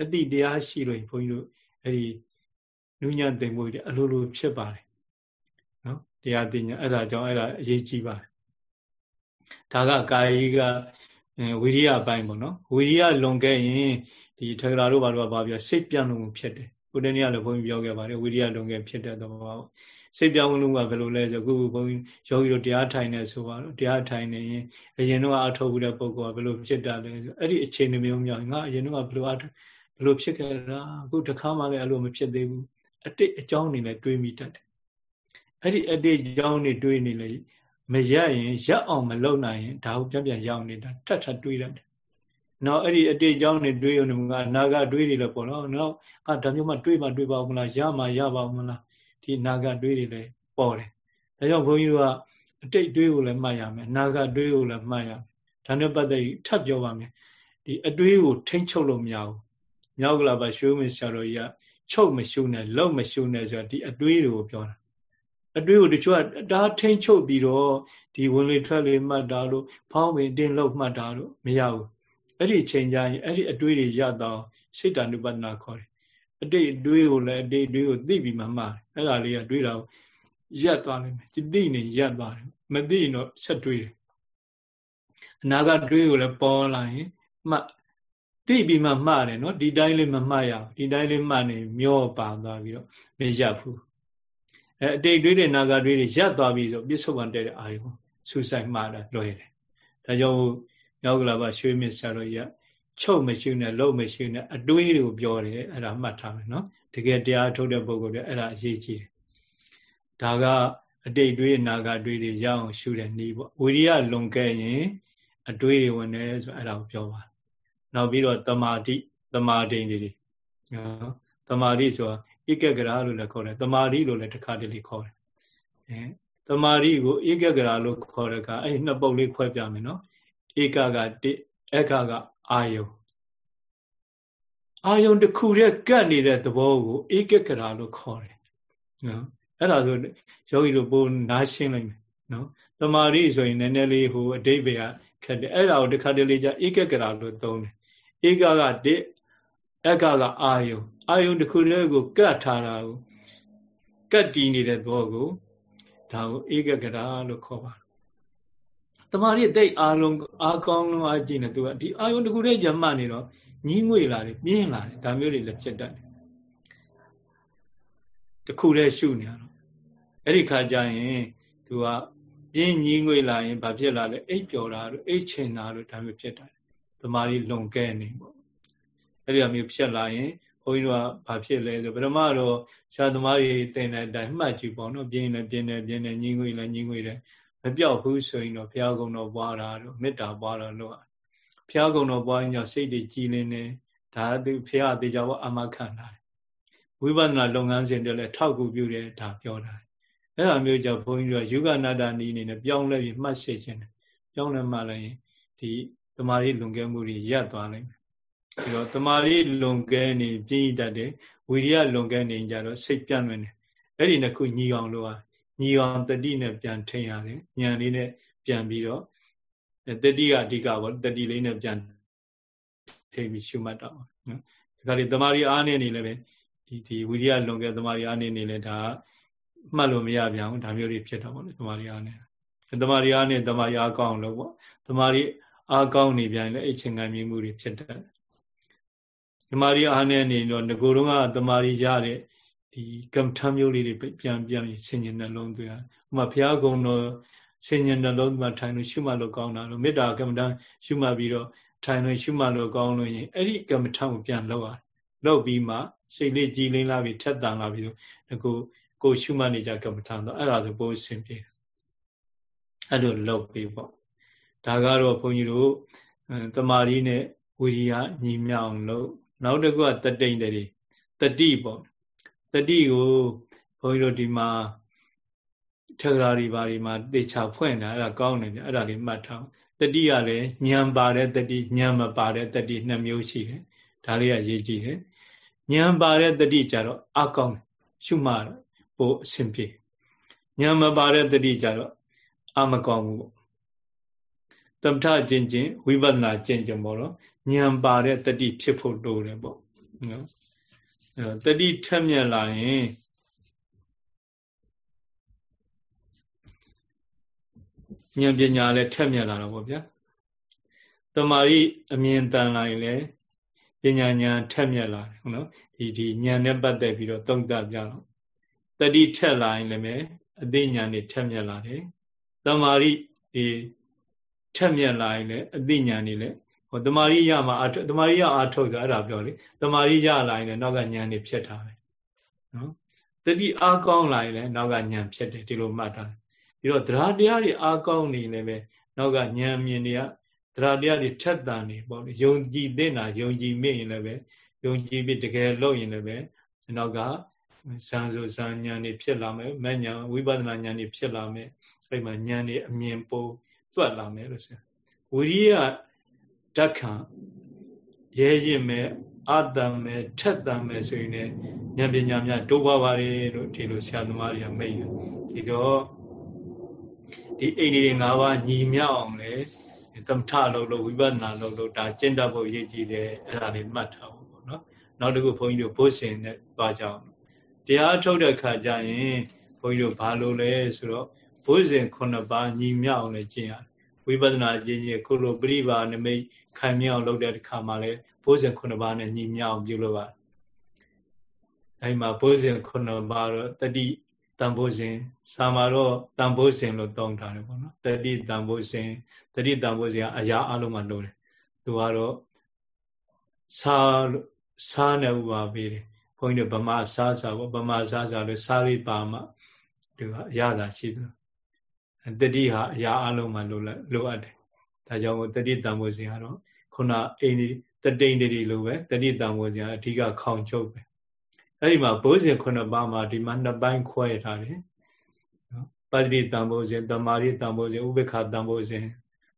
အတိတရားရှိလို့ဘုန်းကြီးတို့အဲ့ဒီနူးညံ့သိမ်မွေ့တယ်အလိုလိုဖြစ်ပါတယ်နော်တရားသိညာအဲ့ဒါကြောင့်အဲ့ဒါအရေးကြီးပါတယ်ဒါကကာယကဝိရိယအပိုင်းပေါ့နော်ဝိရိယလွန်ခဲ့ရင်ဒီထကရာတို့ဘာလို့ပါပြောစိတ်ပြန့်လို့ဖြစ်တယ် ကိုတနေ့ကလည်းဘုန်းကြီးပြောခဲ့ပါတယ်ဝိရိယလွန်ခဲ့ဖြစ်တဲ့သဘောပေါ့စိတ်ပြောင်းလို့ကဘယ်လိုလဲဆိုခုဘုန်းကြီးယောဂီတို့တရားထိုင်နေဆိုပါတော့တရားထိုင်နေရင်အရင်တော့အထောက်ဘူးတဲ့ပုဂ္ဂိုလ်ကဘယ်လိုဖြစ်တာလဲဆိုအဲ့ဒီအခြေအနေမျိုးမျိုးငါအရင်တော့ဘယ်လိုအဘယ်လိုဖြစ်ခဲ့တာအခုတခါမှလည်းအဲ့လိုမဖြစ်သေးဘူးအတိတ်အကြောင်းနေလဲတွေးမိတတ်တယ်အဲ့ဒီအတိတ်အကြောင်းနေတွေးနေလေမရရင်ရက်အောင်မလုပ်နိုင်ရင်ဒါကိုပြန်ပြန်ရောက်နေတာထပ်ထပ်တွေးရတယ် နောက်အဲ့ဒီအတိတ်ကြောင့်နေတွေးရုံကနာဂတွေးနေလို့ပေါ့နော်နောက်အာဒါမျိုးမှတွေးမှတွေးပါဦးမလားရမှရပါဦးမလားဒီနာဂတွေးတွေလည်းပေါ်တယ်ဒါကြောင့်ဘုန်းကြီးတို့ကအတိတ်တွေးကိုလည်းမှတ်ရမယ်နာဂတွေးကိုလည်းမှတ်ရမယ်ဒါနဲ့ပတ်သက်ပြီးထပ်ပြောပါမယ်ဒီအတွေးကိုထိမ့်ချုပ်လို့မရဘူးမြောက်ကလာပါရှိုးမင်းဆရာတော်ကြီးကချုပ်မရှုံနဲ့လုံမရှုံနဲ့ဆိုတာဒီအတွေးတွေကိုပြောတာအတွေးကိုတချို့ကဒါထိမ့်ချုပ်ပြီးတော့ဒီဝင်လေထွက်လေမှတ်တာလို့ဖောင်းပင်တင်းလို့မှတ်တာလို့မရဘူး အဲ့ဒီချိန်ကျရင်အဲ့ဒီအတွေးတွေရတော့စိတ်တ ानु ပဒနာခေါ်တယ်အတိတ်အတွေးကိုလည်းအတိတ်အတွေးကိုသိပြီးမှမှားတယ်အဲ့ဒါလေးကတွေးတာကိုရက်သွားလိမ့်မယ်သိနေရက်သွားတယ်မသိရင်တော့ဆက်တွေးတယ်အနာကတွေးကိုလည်းပေါ်လာရင်မှတ်သိပြီးမှမှားတယ်နော်ဒီတိုင်းလေးမမှားရအောင်ဒီတိုင်းလေးမှတ်နေမျောပါသွားပြီးတော့မရက်ဘူးအဲအတိတ်တွေးတဲ့နာဂတွေးတွေရက်သွားပြီဆိုပြစ္ဆုတ်ပံတဲ့အာယုဆူဆိုင်မှားတာလွယ်တယ်ဒါကြောင့် မြောက်ကလာပါရွှေမြစ်ဆရာတော်ကြီးကချုပ်မရှိနဲ့လုံးမရှိနဲ့အတွေးတွေကိုပြောတယ်အဲ့ဒါမှတ်ထားမယ်နော်တကယ်တရားထုတ်တဲ့ပုဂ္ဂိုလ်တွေအဲ့ဒါအရေးကြီးတယ်ဒါကအတိတ်တွေးနာဂတွေးတွေရအောင်ရှုတဲ့နည်းပေါ့ဝိရိယလွန်ခဲ့ရင်အတွေးတွေဝင်တယ်ဆိုအဲ့ဒါကိုပြောပါနောက်ပြီးတော့တမာတိတမာဒိန်တွေနော်တမာတိဆိုတာဧကဂရာလို့လည်းခေါ်တယ်တမာတိလို့လည်းတစ်ခါတလေခေါ်တယ်အဲတမာတိကိုဧကဂရာလို့ခေါ်တဲ့အခါအဲ့နှစ်ပုတ်လေးခွဲပြမယ်နော် ဧကကတိအခကအာယုံအာယုံတစ်ခုတည်းကတ်နေတဲ့သဘောကိုဧကကရာလို့ခေါ်တယ်နော်အဲ့ဒါဆိုယောဂီတို့ပိုနားရှင်းလိုက်မယ်နော်တမာရီဆိုရင်နည်းနည်းလေးဟိုအတိတ်ပဲခက်တယ်အဲ့ဒါကိုတစ်ခါတလေကြာဧကကရာလို့သုံးတယ်ဧကကတိအခကအာယုံအာယုံတစ်ခုတည်းကိုကတ်ထားတာကိုကတ်တည်နေတဲ့သဘောကိုဒါကိုဧကကရာလို့ခေါ်ပါတယ် တမာရီတိတ်အားလုံးအားကောင်းလုံးအားကြည့်နေသူကဒီအာယုံတစ်ခုတည်းကြမှတ်နေတော့ညီးငွေလာတယ်ပြင်းလာတယ်ဒါမျိုးတွေလည်းဖြစ်တတ်တယ်တခုတည်းရှုနေရတော့အဲ့ဒီခါကျရင်သူကပြင်းညီးငွေလာရင်ဘာဖြစ်လာလဲအိပ်ပျော်တာတို့အိပ်ချင်တာတို့ဒါမျိုးဖြစ်တတ်တယ်တမာရီလွန်ကဲနေပေါ့အဲ့ဒီအမျိုးဖြစ်လာရင်ဘုန်းကြီးတို့ကဘာဖြစ်လဲဆိုပထမတော့ရှားသမားကြီးတင်တဲ့အတိုင်းမှတ်ကြည့်ပေါ့နော်ပြင်းနေပြင်းနေပြင်းနေညီးငွေလဲညီးငွေတယ် မပြောက်ဘူးဆိုရင်တော့ဘုရားကုံတော်ပွားတာတို့မေတ္တာပွားတာလို့ဘုရားကုံတော်ပွားရင်ကြောင့်စိတ်တွေကြည်လင်းနေဒါသူဘုရားအသေးကြဘောအမခံတာဝိပဿနာလုပ်ငန်းစဉ်တွေလည်းထောက်ကူပြုတယ်ဒါပြောတာအဲ့လိုမျိုးကြောင့်ဘုန်းကြီးတို့ယူကနာတာနီးအနေနဲ့ပြောင်းလဲပြီးမှတ်စေခြင်းတယ်ပြောင်းလဲမှလည်းဒီတမာရီလွန်ကဲမှုတွေရပ်သွားနိုင်တယ်ပြီးတော့တမာရီလွန်ကဲနေပြင်းတတ်တယ်ဝိရိယလွန်ကဲနေကြတော့စိတ်ပြန့်နေတယ်အဲ့ဒီနှစ်ခုညီအောင်လို့ ညီအောင်တတိနဲ့ပြန်ထိန်ရတယ်ဉာဏ်လေးနဲ့ပြန်ပြီးတော့တတိကအဓိကပေါ့တတိလေးနဲ့ပြန်ထိန်ပြီးရှုမှတ်တော့နော်ဒီခါလေးတမာရီအားနေနေလည်းပဲဒီဒီဝိရိယလွန်ကဲတမာရီအားနေနေလဲဒါမှတ်လို့မရပြန်ဘူးဒါမျိုးတွေဖြစ်တော့ပေါ့လေတမာရီအားနေတမာရီအားနေတမာရီအားကောင်းလို့ပေါ့တမာရီအားကောင်းနေပြန်လဲအချင်းခံမြင်မှုတွေဖြစ်တယ်တမာရီအားနေနေတော့ငကိုယ်တော့ကတမာရီရတဲ့ ဒီကမ္မထမျိုးလေးတွေပြန်ပြန်ဆင်ញင်နှလုံးသွင်းဥမာဘုရားကုံတော်ဆင်ញင်နှလုံးမှာထိုင်လို့ရှုမှတ်လို့ကောင်းတာလို့မေတ္တာကမ္မထရှုမှတ်ပြီးတော့ထိုင်လို့ရှုမှတ်လို့ကောင်းလို့ရင်အဲ့ဒီကမ္မထကိုပြန်လောက်ရလောက်ပြီးမှစိတ်လေးကြည်လင်းလာပြီးထက်တန်လာပြီးတော့ကိုကိုရှုမှတ်နေကြကမ္မထာတော့အဲ့ဒါဆိုပိုးအဆင်ပြေအဲ့လိုလုပ်ပြီးပေါ့ဒါကတော့ဘုန်းကြီးတို့တမာရီနဲ့ဝိရိယညီမြောင်လို့နောက်တစ်ခုကတတိန်တည်းတတိပေါ့ တတိကိုဘုန်းကြီးတို့ဒီမှာထေရရီဘာဒီမှာတေချာဖွင့်တာအဲ့ဒါကောင်းတယ်အဲ့ဒါလေးမှတ်ထားတတိကလည်းညံပါတဲ့တတိညံမပါတဲ့တတိနှစ်မျိုးရှိတယ်ဒါလေးကရေးကြည့်တယ်ညံပါတဲ့တတိကြတော့အကောင်းရှုမှတ်ပို့အဆင်ပြေညံမပါတဲ့တတိကြတော့အမကောင်းဘူးပေါ့သမထကျင့်ကျင့်ဝိပဿနာကျင့်ကျင့်ပေါ့နော်ဉာဏ်ပါတဲ့တတိဖြစ်ဖို့တိုးတယ်ပေါ့နော်အဲ တတိထက်မြက်လာရင်ဉာဏ်ပညာလည်းထက်မြက်လာတော့ပေါ့ဗျာတမာရီအမြင်တန်လာရင်လည်းပညာဉာဏ်ထက်မြက်လာတယ်ဟုတ်နော်ဒီဒီဉာဏ်နဲ့ပတ်သက်ပြီးတော့သုံးသပ်ပြတော့တတိထက်လာရင်လည်းအသိဉာဏ်တွေထက်မြက်လာတယ်တမာရီဒီထက်မြက်လာရင်လည်းအသိဉာဏ်တွေလည်း ဟောတမာရီရမှာအတမာရီရအာထုတ်ဆိုအဲ့ဒါပြောလေတမာရီရလာရင်လည်းနောက်ကဉာဏ်တွေဖြစ်တာပဲနော်တတိအားကောင်းလာရင်လည်းနောက်ကဉာဏ်ဖြစ်တယ်ဒီလိုမှတ်တာပြီးတော့တရားတရားတွေအားကောင်းနေလည်းပဲနောက်ကဉာဏ်မြင်တွေကတရားတရားတွေထက်တန်နေပေါ့လေယုံကြည်တဲ့နာယုံကြည်မိရင်လည်းပဲယုံကြည်ပြီးတကယ်လုပ်ရင်လည်းပဲနောက်ကဇန်ဆိုဇန်ဉာဏ်တွေဖြစ်လာမယ်မဲ့ဉာဏ်ဝိပဿနာဉာဏ်တွေဖြစ်လာမယ်အဲ့မှာဉာဏ်တွေအမြင်ပိုသွက်လာမယ်လို့ဆိုဝိရိယ ဓာတ်ခံရဲရင်မဲ့အတ္တမဲ့ထက်တမဲ့ဆိုရင်လည်းဉာဏ်ပညာများတိုးပွားပါတယ်လို့ဒီလိုဆရာသမားတွေကမိတ်တယ်ဒီတော့ဒီအိန္ဒိယ၅ပါးညီမြောက်အောင်လေသမထလုပ်လို့ဝိပဿနာလုပ်လို့ဒါကျင့်တတ်ဖို့ရည်ကြည်တယ်အဲ့ဒါလေးမှတ်ထားဖို့ပေါ့နော်နောက်တစ်ခုဘုန်းကြီးတို့ဘုရှင်နဲ့သွားကြအောင်တရားထုတ်တဲ့ခါကျရင်ဘုန်းကြီးတို့ဘာလို့လဲဆိုတော့ဘုဇင်9ပါးညီမြောက်အောင်လည်းကျင့်ရတယ် ဝိပဿနာကျင့်ရင်ခုလိုပြိပါနမိတ်ခံမြောက်လုပ်တဲ့အခါမှာလည်းဘုဇင်9ပါးနဲ့ညီမြောက်ပြုလုပ်ရတယ်အဲဒီမှာဘုဇင်9ပါးတော့တတိတန်ဖိုးစဉ်စာမှာတော့တန်ဖိုးစဉ်လို့တောင်းထားတယ်ပေါ့နော်တတိတန်ဖိုးစဉ်တတိတန်ဖိုးစဉ်ကအရာအလုံးမှာလို့တယ်သူကတော့စာစာနဲ့ဥပါပေးတယ်ဘုန်းကြီးတို့ဗမာစားစာပေါ့ဗမာစားစာလို့စာလေးပါမှသူကအရသာရှိတယ် တတိဟာအရာအလုံးမှာလိုလိုအပ်တယ်ဒါကြောင့်တတိတံမိုးစဉ်ကတော့ခုနအိန္ဒိတတိန်တတိလိုပဲတတိတံမိုးစဉ်ကအဓိကခေါင်ချုပ်ပဲအဲ့ဒီမှာဘိုးစဉ်ခုနှစ်ပါးမှာဒီမှာနှစ်ပိုင်းခွဲထားတယ်နော်ပတ္တိတံမိုးစဉ်တမာရိတံမိုးစဉ်ဥပေက္ခတံမိုးစဉ်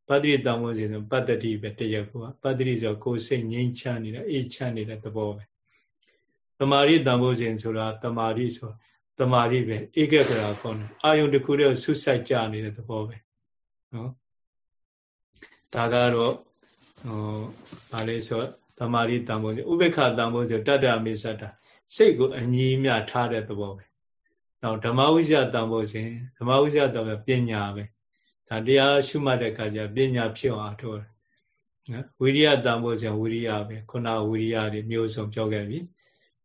ပတ္တိတံမိုးစဉ်ဆိုပတ္တိပဲတရကူကပတ္တိဆိုကိုယ်စိတ်ငြိမ်းချမ်းနေတဲ့အေးချမ်းနေတဲ့သဘောပဲတမာရိတံမိုးစဉ်ဆိုတာတမာရိဆို တမာရီပဲဧကဂရာခေါ်တယ်အာယုန်တစ်ခုတည်းဆုဆိုင်ကြနေတဲ့သဘောပဲနော်ဒါကတော့ဟိုဗာလဲဆိုတမာရီတန်ဖိုးဥပေက္ခတန်ဖိုးဆိုတတ္တမေသတ္တစိတ်ကိုအညီအမျှထားတဲ့သဘောပဲနောက်ဓမ္မဝိဇ္ဇတန်ဖိုးစဉ်ဓမ္မဝိဇ္ဇတန်ဖိုးပညာပဲဒါတရားရှုမှတ်တဲ့အခါကျပညာဖြစ်အောင်ထိုးတယ်နော်ဝိရိယတန်ဖိုးစဉ်ဝိရိယပဲခုနဝိရိယတွေမျိုးစုံပြောခဲ့ပြီ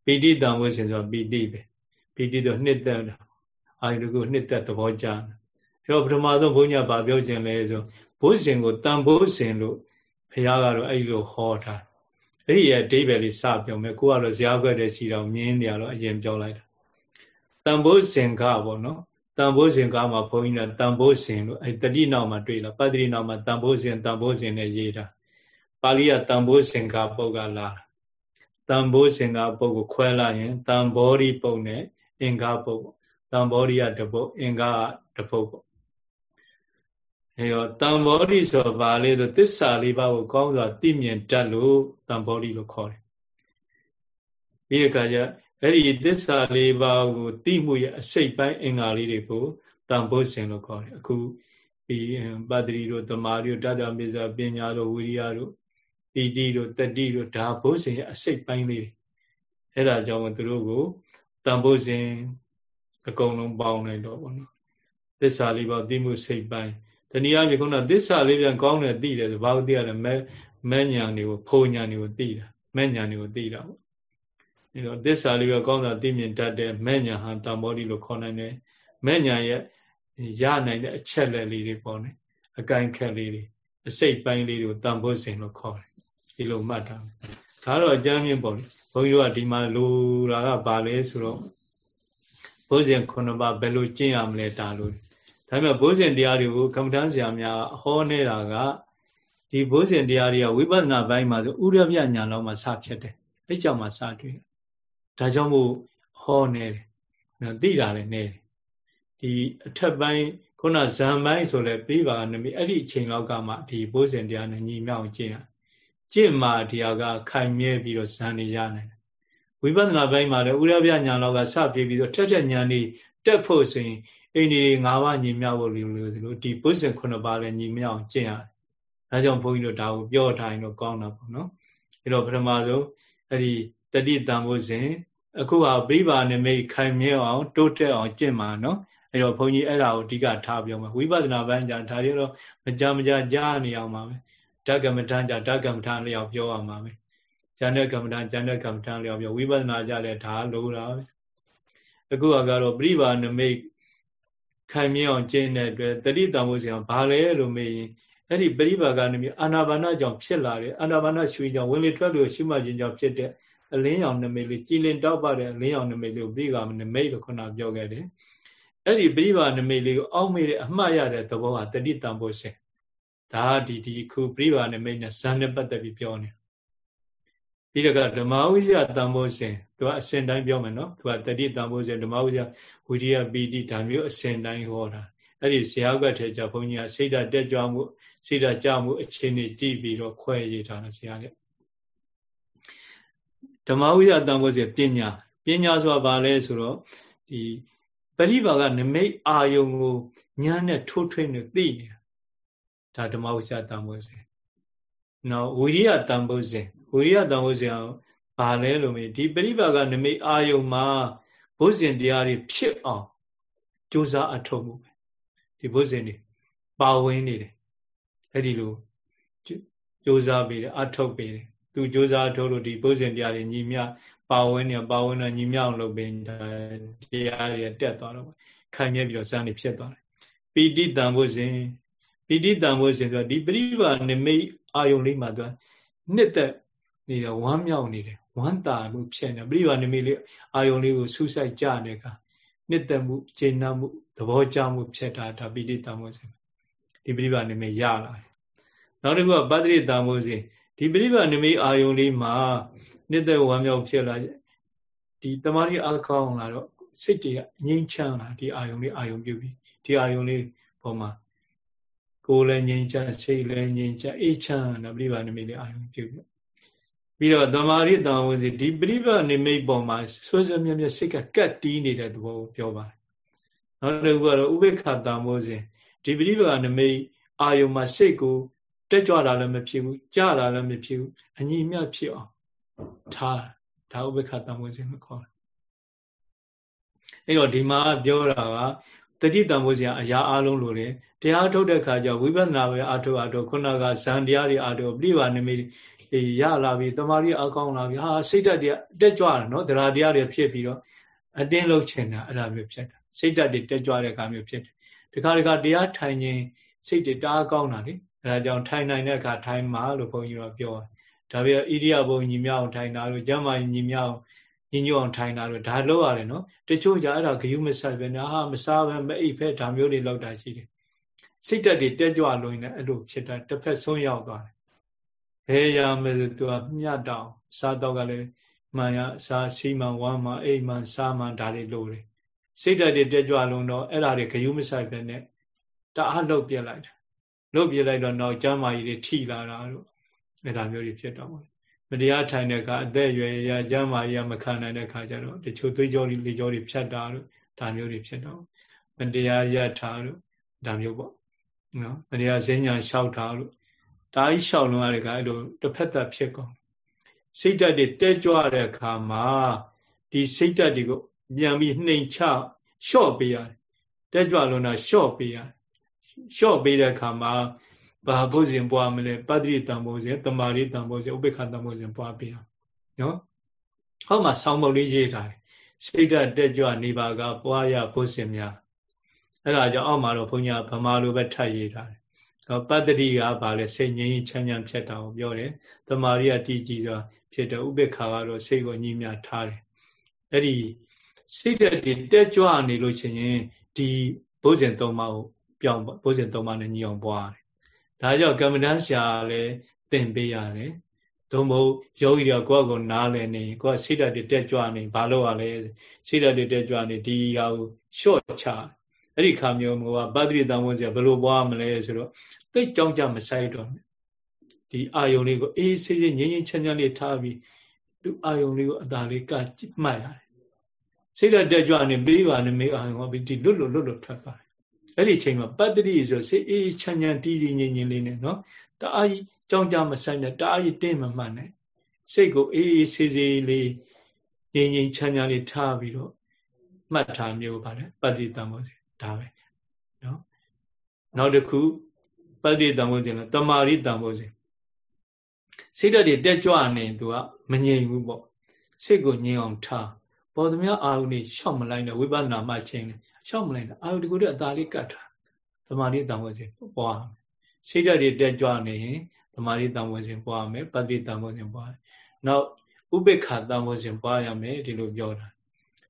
ပိဋိတန်ဖိုးစဉ်ဆိုပီတိပဲ ပီတိတော့နှစ်သက်အာယုကိုနှစ်သက်သဘောကျတယ်အဲ့တော့ပထမဆုံးဘုန်းကြီးကပြောခြင်းလဲဆိုဘုဇင်ကိုတန်ဘုဇင်လို့ဘုရားကတော့အဲ့လိုဟောတာအဲ့ဒီရဲ့အဓိပ္ပာယ်လေးစပြောမယ်ကိုကတော့ဇာခွက်တဲ့စီတော်မြင်းနေရတော့အရင်ပြောလိုက်တာတန်ဘုဇင်ကပေါ့နော်တန်ဘုဇင်ကမှာဘုန်းကြီးကတန်ဘုဇင်လို့အဲ့တတိနောက်မှာတွေ့လာပတ္တိနောက်မှာတန်ဘုဇင်တန်ဘုဇင်နဲ့ရေးတာပါဠိကတန်ဘုဇင်ကပုတ်ကလာတန်ဘုဇင်ကပုတ်ကိုခွဲလိုက်ရင်တန်ဘောဓိပုတ်နဲ့ အင်္ဂါပုတ်တံဘောဓိယတပုတ်အင်္ဂါတပုတ်ပေါ့အဲတော့တံဘောဓိဆိုပါလေဆိုသစ္စာလေးပါးကိုကောင်းစွာသိမြင်တတ်လို့တံဘောဓိလို့ခေါ်တယ်ပြီးတဲ့အခါကျအဲ့ဒီသစ္စာလေးပါးကိုသိမှုရဲ့အစိတ်ပိုင်းအင်္ဂါလေးတွေကိုတံဘောဇင်လို့ခေါ်တယ်အခုဒီပတ္တိတို့တမာတို့တတ္တမေဇာပညာတို့ဝိရိယတို့ပီတိတို့တတိတို့ဒါဘုဇင်ရဲ့အစိတ်ပိုင်းလေးတွေအဲ့ဒါကြောင့်သူတို့ကို တန်ဖိုးစဉ်အကုန်လုံးပေါင်းလိုက်တော့ဗောနော်သစ္စာလေးပေါ့သိမှုစိတ်ပိုင်းတနည်းအားဖြင့်ခုနသစ္စာလေးပြန်ကောင်းတယ်သိတယ်ဆိုဘာလို့သိရလဲမဲမဲညာတွေကိုဖုံညာတွေကိုသိတာမဲညာတွေကိုသိတာပေါ့အဲတော့သစ္စာလေးပဲကောင်းတာသိမြင်တတ်တဲ့မဲညာဟာတမောဒီလို့ခေါ်နိုင်တယ်မဲညာရဲ့ရနိုင်တဲ့အချက်လက်လေးတွေပေါ့နော်အကန့်ခက်လေးတွေအစိတ်ပိုင်းလေးတွေကိုတန်ဖိုးစဉ်လို့ခေါ်တယ်ဒီလိုမှတ်တာဒါတော့အကြမ်းမြင့်ပေါ့လေ ဘုန်းကြီးတို့ကဒီမှာလိုတာကဘာလဲဆိုတော့ဘုဇင်9ပါးဘယ်လိုကျင့်ရမလဲဒါလို့ဒါပေမဲ့ဘုဇင်တရားတွေကိုကမ္မဋ္ဌာန်းဆရာများဟောနေတာကဒီဘုဇင်တရားတွေကဝိပဿနာဘိုင်းမှာဆိုဥရပြညာလောက်မှစဖြစ်တယ်အဲ့ကြောင့်မှစတွေ့ဒါကြောင့်မို့ဟောနေတယ်နော်သိတာလည်းနေတယ်ဒီအထက်ပိုင်းခုနဇံပိုင်းဆိုလဲပြပါနမီအဲ့ဒီအချိန်လောက်ကမှဒီဘုဇင်တရားနဲ့ညီမြောက်ကျင့်ရ ကျင့်မှတရားကခိုင်မြဲပြီးတော့ဇံနေရနိုင်တယ်ဝိပဿနာပိုင်းမှာလည်းဥရပြညာလောက်ကစပြေးပြီးတော့ထက်ထက်ညာနေတက်ဖို့ဆိုရင်အိန္ဒိ၅ပါးညီမြောက်ဖို့လိုလိုလိုဒီဘုဇင်9ပါးလည်းညီမြောက်ကျင့်ရတယ်။ဒါကြောင့်ဘုန်းကြီးတို့ဒါကိုပြောထားရင်တော့ကောင်းတာပေါ့နော်။အဲတော့ပထမဆုံးအဲ့ဒီတတိတံဘုဇင်အခုဟာပြိပါနမိတ်ခိုင်မြဲအောင်တိုးတက်အောင်ကျင့်မှာနော်။အဲတော့ဘုန်းကြီးအဲ့ဒါကိုအဓိကထားပြောမှာဝိပဿနာပိုင်းじゃဒါတွေတော့မကြမကြကြားနေအောင်ပါပဲ။ ဓကမ္မထံじゃဓကမ္မထံလျောက်ပြောရမှာပဲ။ဉာဏ်နဲ့ကမ္မထံဉာဏ်နဲ့ကမ္မထံလျောက်ပြောဝိပဿနာကြလဲဒါလိုတာပဲ။အခုကတော့ပြိပါနမိတ်ခိုင်မြဲအောင်ကျင့်တဲ့အတွက်တတိတံမိုးစရာဘာလဲလို့မေးရင်အဲ့ဒီပရိပါကနေပြီးအာနာပါနကြောင့်ဖြစ်လာတယ်အာနာပါနရွှေကြောင့်ဝင်လေထွက်လို့ရှုမှတ်ခြင်းကြောင့်ဖြစ်တဲ့အလင်းရောင်နမိတ်လေးကြည်လင်တောက်ပတဲ့အလင်းရောင်နမိတ်လေးကိုပြိပါနမိတ်လို့ခုနပြောခဲ့တယ်အဲ့ဒီပြိပါနမိတ်လေးကိုအောက်မေ့တဲ့အမှတ်ရတဲ့သဘောဟာတတိတံမိုးစင် ဒါဒီဒီခုပြိပါနမိတ်နဲ့ဇန်နဲ့ပတ်သက်ပြီးပြောနေပြီးတော့ဓမ္မဝိဇ္ဇတံဘောဇဉ်သူကအစဉ်တိုင်းပြောမယ်နော်သူကတတိတံဘောဇဉ်ဓမ္မဝိဇ္ဇဝိရိယပီတိဒါမျိုးအစဉ်တိုင်းဟောတာအဲ့ဒီဇေယကထဲကျဘုန်းကြီးကစိတ်ဓာတ်တက်ကြွမှုစိတ်ဓာတ်ကြမှုအခြေအနေကြည့်ပြီးတော့ခွဲရထားတယ်ဇေယကဓမ္မဝိဇ္ဇတံဘောဇဉ်ပညာပညာဆိုတာဘာလဲဆိုတော့ဒီပရိပါကနမိတ်အာယုံကိုညာနဲ့ထိုးထွင်းနေသိနေတာ ဒါဓမ္မဝိဇ္ဇတံဘောဇဉ်နော်ဝိရိယတံဘောဇဉ်ဝိရိယတန်ဖို့စရာဘာလဲလို့မေးဒီပရိပါကနမိတ်အာယုံမှာဘုဇင်တရားတွေဖြစ်အောင်ကြိုးစားအထောက်မှုပဲဒီဘုဇင်တွေပါဝင်နေတယ်အဲ့ဒီလိုကြိုးစားပြီးတယ်အထောက်ပြီးတယ်သူကြိုးစားအထောက်လို့ဒီဘုဇင်တရားတွေညီမြပါဝင်နေပါဝင်တော့ညီမြအောင်လုပ်ပြီးတရားတွေတက်သွားတော့ခိုင်မြဲပြီးတော့ဇန်တွေဖြစ်သွားတယ်ပီတိတန်ဘုဇင် ပီတိတန်ဘုဇင်ဆိုတော့ဒီပရိပါနမိတ်အာယုံလေးမှာသူနှစ်သက်နေတယ်ဝမ်းမြောက်နေတယ်ဝမ်းသာမှုဖြစ်နေပြိပါနမိလေးအာယုံလေးကိုဆူဆိုင်ကြတဲ့အခါနှစ်သက်မှုကျေနပ်မှုသဘောကျမှုဖြစ်တာဒါပိဋိတံမိုးစဉ်ဒီပြိပါနမိရလာတယ်နောက်တစ်ခုကပတ္တိတံမိုးစဉ်ဒီပြိပါနမိအာယုံလေးမှာနှစ်သက်ဝမ်းမြောက်ဖြစ်လာဒီတမာရီအကောင်းလာတော့စိတ်တွေကငြိမ်းချမ်းလာဒီအာယုံလေးအာယုံပြုပြီးဒီအာယုံလေးပေါ်မှာ ကိုယ်လည်းငြိမ်းချမ်းစိတ်လည်းငြိမ်းချမ်းအေးချမ်းတာပြိပါနမိလေးအာယုံပြုပြီးပြီးတော့သမာရိတံဝစီဒီပရိပနိမိတ်ပေါ်မှာဆွဆွမြဲမြဲစိတ်ကကတ်တီးနေတဲ့သဘောကိုပြောပါတယ်။နောက်တစ်ခုကတော့ဥပေက္ခတံမိုးစဉ်ဒီပရိပနိမိတ်အာယုံမှာစိတ်ကိုတက်ကြွတာလည်းမဖြစ်ဘူးကြတာလည်းမဖြစ်ဘူးအညီမြဖြစ်အောင်ထားဒါဥပေက္ခတံမိုးစဉ်လို့ခေါ်တယ်။အဲ့တော့ဒီမှာပြောတာက တတိတံမိုးစဉ်အရာအလုံးလိုတယ်တရားထုတ်တဲ့ခါကျဝိပဿနာပဲအာထုအာထုခုနကဇန်တရားတွေအာထုပြိပါနိမိတ်အေးရလာပြီတမာရီအကောင်းလာပြီဟာစိတ်ဓာတ်တွေတက်ကြွတယ်နော်တရားတရားတွေဖြစ်ပြီးတော့အတင်းလှုပ်ချင်တာအဲ့လိုမျိုးဖြစ်တာစိတ်ဓာတ်တွေတက်ကြွတဲ့အခါမျိုးဖြစ်တယ်ဒီခါဒီခါတရားထိုင်ခြင်းစိတ်တွေတအားကောင်းတာလေအဲဒါကြောင့်ထိုင်နိုင်တဲ့အခါထိုင်မှာလို့ဘုန်းကြီးတို့ပြောတယ်ဒါပေမဲ့ဣရိယာပုညီမြောက်ထိုင်တာလို့ကျမ်းမာညီမြောက် ညီညွတ်အောင်ထိုင်တာလို့ဒါလောက်ရတယ်နော်တချို့ကြအဲ့ဒါဂယုမဆက်ပဲနာဟာမစားပဲမအိပ်ဖဲဒါမျိုးတွေလောက်တာရှိတယ်စိတ်ဓာတ်တွေတက်ကြွလို့နေအဲ့လိုဖြစ်တာတစ်ဖက်ဆုံးရောက်သွားတယ်ဘယ်ရမယ်ဆိုသူကမြတ်တောင်စားတော့ကလည်းမှန်ရစားစီမံဝမ်းမှအိမ်မှစားမှဒါတွေလိုတယ်စိတ်ဓာတ်တွေတက်ကြွလုံးတော့အဲ့ဒါတွေဂယုမဆိုင်ပဲနဲ့တအားလှုပ်ပြလိုက်တယ်လှုပ်ပြလိုက်တော့နောက်ကျမ်းမာကြီးတွေထိလာတာတို့အဲ့ဒါမျိုးတွေဖြစ်တော့တယ် မတရားထိုင်တဲ့ကအသက်အရွယ်ရကျမ်းမာကြီးမခံနိုင်တဲ့ခါကျတော့တချို့သွေးကြောတွေလေကြောတွေဖြတ်တာတို့ဒါမျိုးတွေဖြစ်တော့မတရားရထားတို့ဒါမျိုးပေါ့နော်မတရားဈဉ္ညာလျှောက်တာတို့ဒါကြီးလျှောက်လုံးရတဲ့ကအဲ့လိုတစ်ဖက်သက်ဖြစ်ကုန်စိတ်ဓာတ်တွေတဲကြွတဲ့အခါမှာဒီစိတ်ဓာတ်တွေကိုပြန်ပြီးနှိမ်ချလျှော့ပေးရတယ်တဲကြွလုံးတာလျှော့ပေးရတယ်လျှော့ပေးတဲ့အခါမှာ ဘာဘုဇင်ပွားမလဲပတ္တိတံဘုဇင်တမာရိတံဘုဇင်ဥပေက္ခတံဘုဇင်ပွားပေးအောင်နော်ဟောမှာဆောင်းပုတ်လေးရေးထားတယ်စိတ်ဓာတ်တက်ကြွနေပါကပွားရဘုဇင်များအဲ့ဒါကြောင့်အောက်မှာတော့ဘုန်းကြီးကဗမာလိုပဲထပ်ရေးထားတယ်တော့ပတ္တိကဘာလဲစိတ်ငြိမ်းချမ်းချမ်းဖြစ်တာကိုပြောတယ်။တမာရီကတည်ကြည်စွာဖြစ်တယ်ဥပေက္ခါကတော့စိတ်ကိုညီမြထားတယ်။အဲ့ဒီစိတ်ဓာတ်တွေတက်ကြွနေလို့ရှိရင်ဒီဘုဇင်သုံးပါးကိုပြောင်းဘုဇင်သုံးပါးနဲ့ညီအောင်ပွားတယ် ဒါကြောင့်ကမ္မဋ္ဌာန်းဆရာလည်းသင်ပေးရတယ်သို့မဟုတ်ယောဂီတွေကကိုယ့်အကိုနားလည်နေကိုယ့်စိတ်ဓာတ်တွေတက်ကြွနေဘာလို့ ਆ လဲစိတ်ဓာတ်တွေတက်ကြွနေဒီဟာကိုရှော့ချအဲ့ဒီခါမျိုးကပတ္တိတံဝန်းဆရာဘယ်လိုပွားမလဲဆိုတော့သိကြောင်းကြမဆိုင်တော့ဒီအာယုံလေးကိုအေးဆေးဆေးငြိမ်းငြိမ်းချမ်းချမ်းလေးထားပြီးသူအာယုံလေးကိုအသာလေးကမှတ်ရတယ်စိတ်ဓာတ်တက်ကြွနေပြီးပါနေမေအာယုံဟောပြီးဒီလွတ်လွတ်လွတ်လွတ်ထွက်ပါတယ် အဲ့ဒီချိန်မှာပတ္တိဆိုစိတ်အေးချမ်းချမ်းတီးတီးငြိမ်းငြိမ်းလေးနဲ့နော်တအားကြီးကြောင်းကြမဆိုင်နဲ့တအားကြီးတင်းမမှန်နဲ့စိတ်ကိုအေးအေးဆေးဆေးလေးငြိမ်းငြိမ်းချမ်းချမ်းလေးထားပြီးတော့မှတ်ထားမျိုးပါတယ်ပတ္တိတံမောစီဒါပဲနော်နောက်တစ်ခုပတ္တိတံမောစီလားတမာရိတံမောစီစိတ်ဓာတ်တွေတက်ကြွနေသူကမငြိမ်ဘူးပေါ့စိတ်ကိုငြိမ်အောင်ထားပေါ်သမျှအာဟုနေရှောက်မလိုက်နဲ့ဝိပဿနာမှချင်း ရှောက်မလိုက်နဲ့အာဟုတကူတည်းအသာလေးကတ်ထားတမာရိတံမောစီပွားစိတ်ဓာတ်တွေတက်ကြွနေရင်တမာရိတံမောစီပွားမယ်ပတ္တိတံမောစီပွားနောက်ဥပေက္ခတံမောစီပွားရမယ်ဒီလိုပြောတာ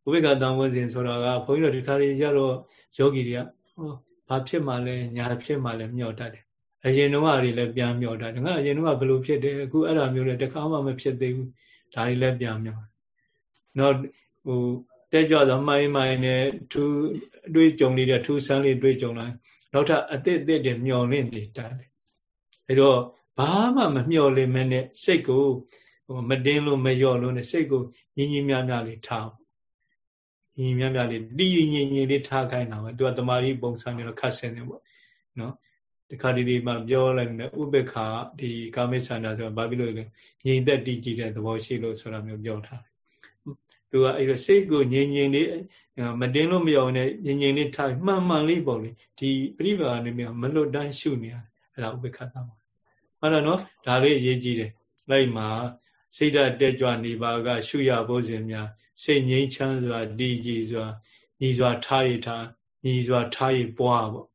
ဥပေက္ခတံမောစီဆိုတာကဘုန်းကြီးတို့ဒီခါလေးရတော့ယောဂီတွေကဟောဘာဖြစ်မှလဲညာဖြစ်မှလဲမျှော်တတ်တယ်အရင်တုန်းကတွေလည်းပြန်မျှော်တတ်တယ်ငါအရင်တုန်းကဘယ်လိုဖြစ်တယ်အခုအဲ့ဒါမျိုးလည်းတခါမှမဖြစ်သေးဘူးဒါတွေလည်းပြန်မျှော်နော်ဟို တဲကြသောမိုင်းမိုင်းနဲ့ထူးအတွေ့ကြုံလေးတဲ့ထူးဆန်းလေးတွေ့ကြုံလာနောက်ထပ်အသစ်အသစ်တွေမျှော်လင့်နေတတ်တယ်အဲတော့ဘာမှမမျှော်လင့်မနဲ့စိတ်ကိုမတင်းလို့မလျော့လို့နဲ့စိတ်ကိုညီညီမြမြလေးထားညီညီမြမြလေးတည်ညီညီလေးထားခိုင်းတာပဲသူကတမာရီပုံစံမျိုးခတ်ဆင်းနေပေါ့နော်ဒီခါဒီဒီမှာပြောလိုက်တယ်ဥပေက္ခဒီကာမိဆန္ဒဆိုတာဘာဖြစ်လို့လဲငြိမ်သက်တည်ကြည်တဲ့သဘောရှိလို့ဆိုတာမျိုးပြောထားတယ် သူကအဲ့တော့စိတ်ကိုငြိမ်ငြိမ်လေးမတင်းလို့မရောနဲ့ငြိမ်ငြိမ်လေးထားမှန်မှန်လေးပုံလေးဒီပြိပါနေမျိုးမလွတ်တမ်းရှုနေရတယ်အဲ့ဒါဥပေက္ခသမှာဟုတ်တယ်နော်ဒါလေးအရေးကြီးတယ်လိုက်မှာစိတ်ဓာတ်တက်ကြွနေပါက ရှုရဖို့စဉ်များစိတ်ငြိမ်းချမ်းစွာတည်ကြည်စွာညီစွာထားရထားညီစွာထားရပွားပေါ့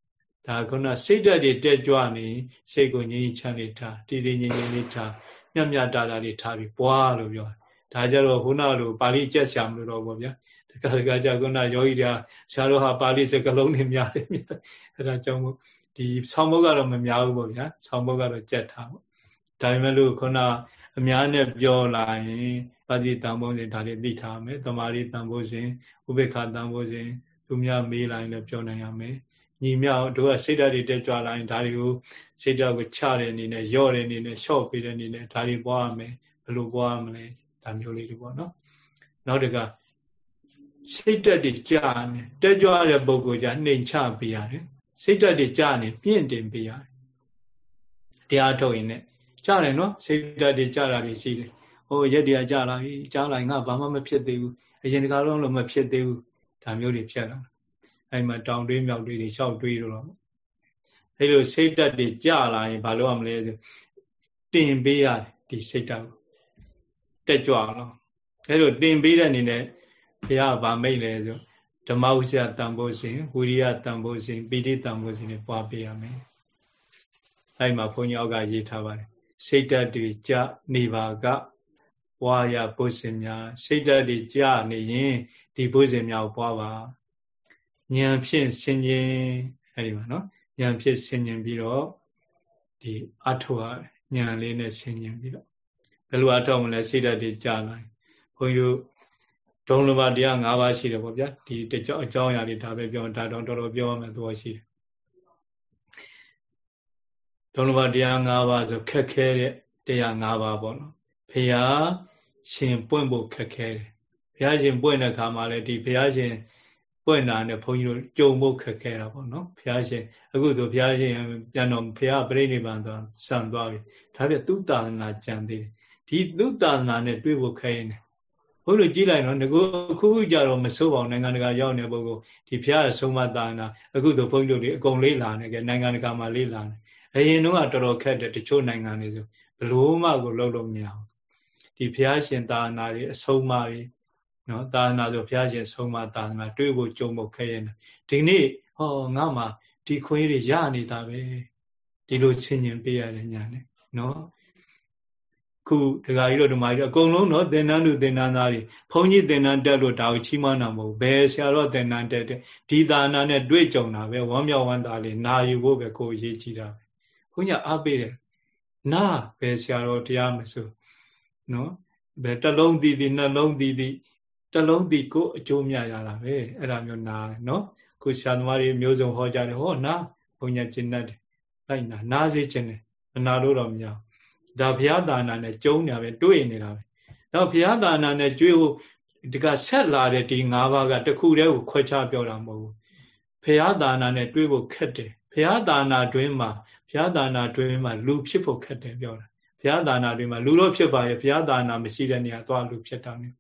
ဒါခုနစိတ်ဓာတ်တွေတက်ကြွနေစိတ်ကိုငြိမ်းချမ်းလေးထားတည်တည်ငြိမ်ငြိမ်လေးထားမြတ်မြတ်တာတာလေးထားပြီးပွားလို့ပြော ဒါကြတော့ခုနလိုပါဠိကြက်ဆရာမလို့တော့ပေါ့ဗျာတခါတခါကြခုနယောဂီတွေကဆရာတို့ဟာပါဠိစကားလုံးတွေများတယ်အဲဒါကြောင့်မို့ဒီဆောင်းဘုတ်ကတော့မများဘူးပေါ့ဗျာဆောင်းဘုတ်ကတော့ကြက်ထားပေါ့ဒါပေမဲ့လို့ခုနအများနဲ့ပြောလာရင်ပါတိတန်ဖိုးစဉ်ဒါလေးသိထားမယ်တမာရီတန်ဖိုးစဉ်ဥပေက္ခတန်ဖိုးစဉ်သူများမေးလာရင်လည်းပြောနိုင်ရမယ်ညီမြောက်တို့ကစိတ်ဓာတ်တွေတက်ကြွလာရင်ဒါတွေကိုစိတ်ဓာတ်ကိုချတဲ့အနေနဲ့ရော့တဲ့အနေနဲ့ရှော့ပေးတဲ့အနေနဲ့ဒါတွေပွားရမယ်ဘယ်လိုပွားရမလဲ ဒါမျိုးလေးတွေပေါ့နော်နောက်တကစိတ်ဓာတ်တွေကြာနေတက်ကြွတဲ့ပုံကိုကြာနှိမ်ချပေးရတယ်စိတ်ဓာတ်တွေကြာနေပြင့်တင်ပေးရတယ်တရားထုတ်ရင်လည်းကြားတယ်နော်စိတ်ဓာတ်တွေကြားတာတွေရှိတယ်ဟိုရက်တွေကကြားလာပြီကြားလာရင်ငါဘာမှမဖြစ်သေးဘူးအရင်တကားလုံးလုံးမဖြစ်သေးဘူးဒါမျိုးတွေဖြစ်လာအဲ့မှာတောင်တွေးမြောက်တွေးတွေရှောက်တွေးတော့အဲ့လိုစိတ်ဓာတ်တွေကြားလာရင်ဘာလုပ်ရမလဲဆိုတင်ပေးရတယ်ဒီစိတ်ဓာတ်ကို တက်ကြွအောင်အဲ့လိုတင်ပေးတဲ့အနေနဲ့ဘုရားဗာမိတ်လဲဆိုဓမ္မဥစ္စာတန်ဖိုးစဉ်ဝိရိယတန်ဖိုးစဉ်ပိဋိတန်ဖိုးစဉ်တွေပွားပေးရမယ်အဲ့မှာဘုန်းကြီးအောက်ကရေးထားပါတယ်စိတ်ဓာတ်တွေကြနေပါကပွားရဘုဇင်များစိတ်ဓာတ်တွေကြနေရင်ဒီဘုဇင်များကိုပွားပါဉာဏ်ဖြင့်ဆင်ခြင်အဲဒီမှာနော်ဉာဏ်ဖြင့်ဆင်ခြင်ပြီးတော့ဒီအထောဉာဏ်လေးနဲ့ဆင်ခြင်ပြီးတော့ ဘယ်လိုအထောမလဲစိတ်ဓာတ်တွေကြလာဘုန်းကြီးတို့ဒုံလဘတရား၅ပါးရှိတယ်ပေါ့ဗျာဒီတကြောအကြောင်းအရာတွေဒါပဲပြောဒါတော့တော်တော်ပြောရမယ်သဘောရှိတယ်ဒုံလဘတရား၅ပါးဆိုခက်ခဲတဲ့တရား၅ပါးပေါ့နော်ဖရာရှင်ပွင့်ဖို့ခက်ခဲတယ်ဘုရားရှင်ပွင့်တဲ့ခါမှာလည်းဒီဘုရားရှင်ပွင့်တာနဲ့ဘုန်းကြီးတို့ကြုံဖို့ခက်ခဲတာပေါ့နော်ဘုရားရှင်အခုဆိုဘုရားရှင်ပြန်တော့ဘုရားပြိဋိဘံသွားဆံသွားပြီဒါပြသူတာနာကြံသေးတယ် ဒီသူတာနာနဲ့တွေ့ဖို့ခဲရင်ဘုန်းကြီးကြည့်လိုက်နော်ငကိုအခုခုကြတော့မစိုးပါဘူးနိုင်ငံတကာရောက်နေတဲ့ပုဂ္ဂိုလ်ဒီဘုရားရဲ့ဆုံးမတာနာအခုဆိုဘုန်းကြီးတို့တွေအကုန်လေးလာနေကြနိုင်ငံတကာမှာလေးလာနေအရင်တော့တော်တော်ခက်တယ်တချို့နိုင်ငံတွေဆိုဘလို့မှကိုလုံးလို့မရဘူးဒီဘုရားရှင်သာနာတွေအဆုံးအမတွေနော်သာနာဆိုဘုရားရှင်ဆုံးမသာနာတွေ့ဖို့ကြုံဖို့ခဲရင်ဒီနေ့ဟောငါမှဒီခွေးတွေရနေတာပဲဒီလိုဆင်ញင်ပေးရတယ်ညာနဲ့နော် ခုဒကာကြီးတို့ဓမ္မကြီးတို့အကုန်လုံးတော့သင်္นานလူသင်္นานသားတွေဘုန်းကြီးသင်္นานတက်လို့ဒါကိုချီးမွမ်းတာမဟုတ်ဘယ်ဆရာတော်သင်္นานတက်တဲ့ဒီသာနာနဲ့တွေ့ကြုံတာပဲဝမ်းမြောက်ဝမ်းသာလေးနာယူဖို့ပဲကိုအရေးကြီးတာပဲဘုန်းကြီးအားပေးတယ်နာဘယ်ဆရာတော်တရားမဆိုနော်ဘယ်တလုံးတည်တည်နှလုံးတည်တည်တလုံးတည်ကိုအကျိုးမြရတာပဲအဲ့ဒါမျိုးနာတယ်နော်ခုဆရာသမားတွေမျိုးစုံဟောကြတယ်ဟောနာဘုန်းကြီးကျင့်တတ်တယ်လိုက်နာနာစေခြင်းတယ်မနာလို့တော့မရ ဒါဘုရားသာနာနဲ့ကျုံနေတာပဲတွေ့နေတာပဲတော့ဘုရားသာနာနဲ့ကြွေးဖို့ဒီကဆက်လာတဲ့ဒီ၅ပါးကတခုတည်းကိုခွဲခြားပြောတာမဟုတ်ဘူးဘုရားသာနာနဲ့တွေးဖို့ခက်တယ်ဘုရားသာနာတွင်မှာဘုရားသာနာတွင်မှာလူဖြစ်ဖို့ခက်တယ်ပြောတာဘုရားသာနာတွင်မှာလူတော့ဖြစ်ပါရဲ့ဘုရားသာနာမရှိတဲ့နေရာသွားလူဖြစ်တာမျိုး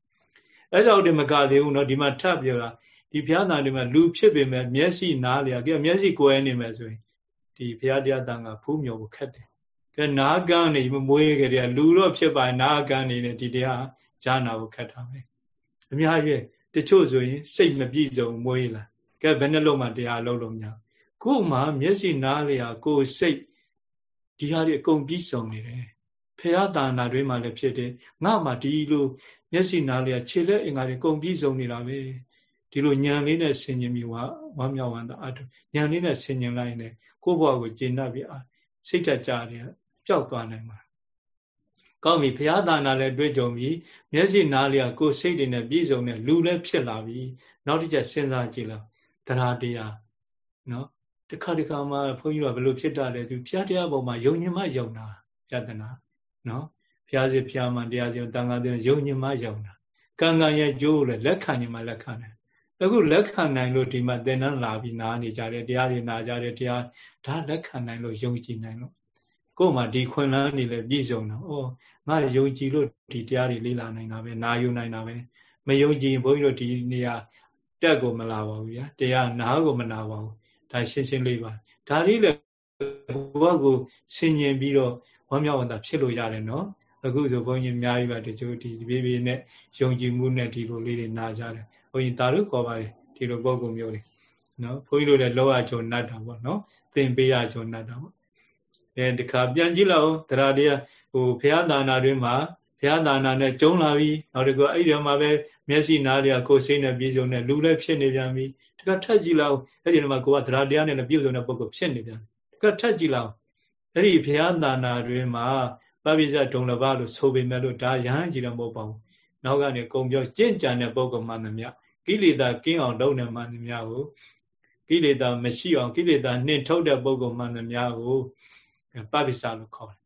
အဲ့တော့ဒီမကသေးဘူးเนาะဒီမှာထပ်ပြောတာဒီဘုရားသာတွင်မှာလူဖြစ်ပေမဲ့မျက်စိနားလျာကမျက်စိကိုယ်နေမယ်ဆိုရင်ဒီဘုရားတရားတန်ကဖူးမြော်ဖို့ခက်တယ် ကဲနာကန်းနေမမွေးကြတဲ့လူတော့ဖြစ်ပါနာကန်းနေတယ်ဒီတရားဈာနာဖို့ခက်တာပဲအများကြီးတချို့ဆိုရင်စိတ်မပြည့်စုံမွေးလာကဲဘယ်နှလုံးမှတရားလုံးလုံးများကို့မှာမျက်စိနားလျာကိုယ်စိတ်ဒီဟာတွေအကုန်ပြည့်စုံနေတယ်ဖះတာနာတွေမှလည်းဖြစ်တယ်ငါမှဒီလိုမျက်စိနားလျာခြေလက်အင်္ဂါတွေကုန်ပြည့်စုံနေတာပဲဒီလိုညံလေးနဲ့ဆင်ញင်ပြီးဝါဝမ်းမြောက်ဝမ်းသာအထုညံလေးနဲ့ဆင်ញင်လိုက်ရင်ကိုယ့်ဘဝကိုကျင့်တတ်ပြီးစိတ်ဓာတ်ကြတယ် ပျောက်သွားနိုင်မှာကောင်းပြီဘုရားသာနာလည်းတွေ့ကြုံပြီမျက်စိနားလျာကိုယ်စိတ်တွေနဲ့ပြည့်စုံတဲ့လူလည်းဖြစ်လာပြီနောက်တစ်ချက်စဉ်းစားကြည့်လားတရားတရားနော်တခါတခါမှဘုန်းကြီးတို့ဘယ်လိုဖြစ်တာလဲသူဘုရားတရားပေါ်မှာယုံညင်မှယုံတာပြဒနာနော်ဘုရားစီဘုရားမှတရားစီတန်ခါတဲ့ယုံညင်မှယုံတာကံကံရဲ့ကျိုးလည်းလက်ခံညင်မှလက်ခံတယ်အခုလက်ခံနိုင်လို့ဒီမှာသင်္นานလာပြီးနားနေကြတယ်တရားတွေနာကြတယ်တရားဒါလက်ခံနိုင်လို့ယုံကြည်နိုင်လို့ ကို့မှာဒီခွင့်လန်းနေလဲပြည့်စုံတာဩငါယုံကြည်လို့ဒီတရားတွေလေ့လာနိုင်တာပဲနာယူနိုင်တာပဲမယုံကြည်ရင်ဘုန်းကြီးတို့ဒီနေရာတက်ကိုမလာပါဘူးဗျာတရားနာကိုမနာပါဘူးဒါရှင်းရှင်းလေးပါဒါလေးလေဘုရားကိုဆင်ញင်ပြီးတော့ဝမ်းမြောက်ဝမ်းသာဖြစ်လို့ရတယ်နော်အခုဆိုဘုန်းကြီးအများကြီးပါတချို့ဒီပြေးပြေးနဲ့ယုံကြည်မှုနဲ့ဒီလိုလေးတွေနာကြတယ်ဘုန်းကြီးဒါလို့ခေါ်ပါတယ်ဒီလိုပုံကုမျိုးတွေနော်ဘုန်းကြီးတို့လည်းလောရချုံနတ်တာပေါ့နော်သင်ပေးရချုံနတ်တာပေါ့ အဲဒီခါပြန်ကြည့်လောက်တရားတရားဟိုဘုရားသာနာတွင်မှာဘုရားသာနာနဲ့ကျုံလာပြီနောက်တကူအဲ့ဒီမှာပဲမျက်စိနားတွေကကိုယ်စိတ်နဲ့ပြည့်စုံတဲ့လူလည်းဖြစ်နေပြန်ပြီတခါထက်ကြည့်လောက်အဲ့ဒီမှာကိုကတရားတရားနဲ့ပြည့်စုံတဲ့ပုဂ္ဂိုလ်ဖြစ်နေပြန်တခါထက်ကြည့်လောက်အဲ့ဒီဘုရားသာနာတွင်မှာပပိစ္ဆဒုံလဘလို့ဆိုပေမဲ့လို့ဒါရဟန်းကြည့်တော့မဟုတ်ပါဘူးနောက်ကနေကုံပြောကြင့်ကြံတဲ့ပုဂ္ဂိုလ်မှန်သမျှကိလေသာကင်းအောင်လုပ်နေမှန်သမျှကိုကိလေသာမရှိအောင်ကိလေသာနှင်ထုတ်တဲ့ပုဂ္ဂိုလ်မှန်သမျှကို ပပိစ္ဆလို့ခေါ်တယ်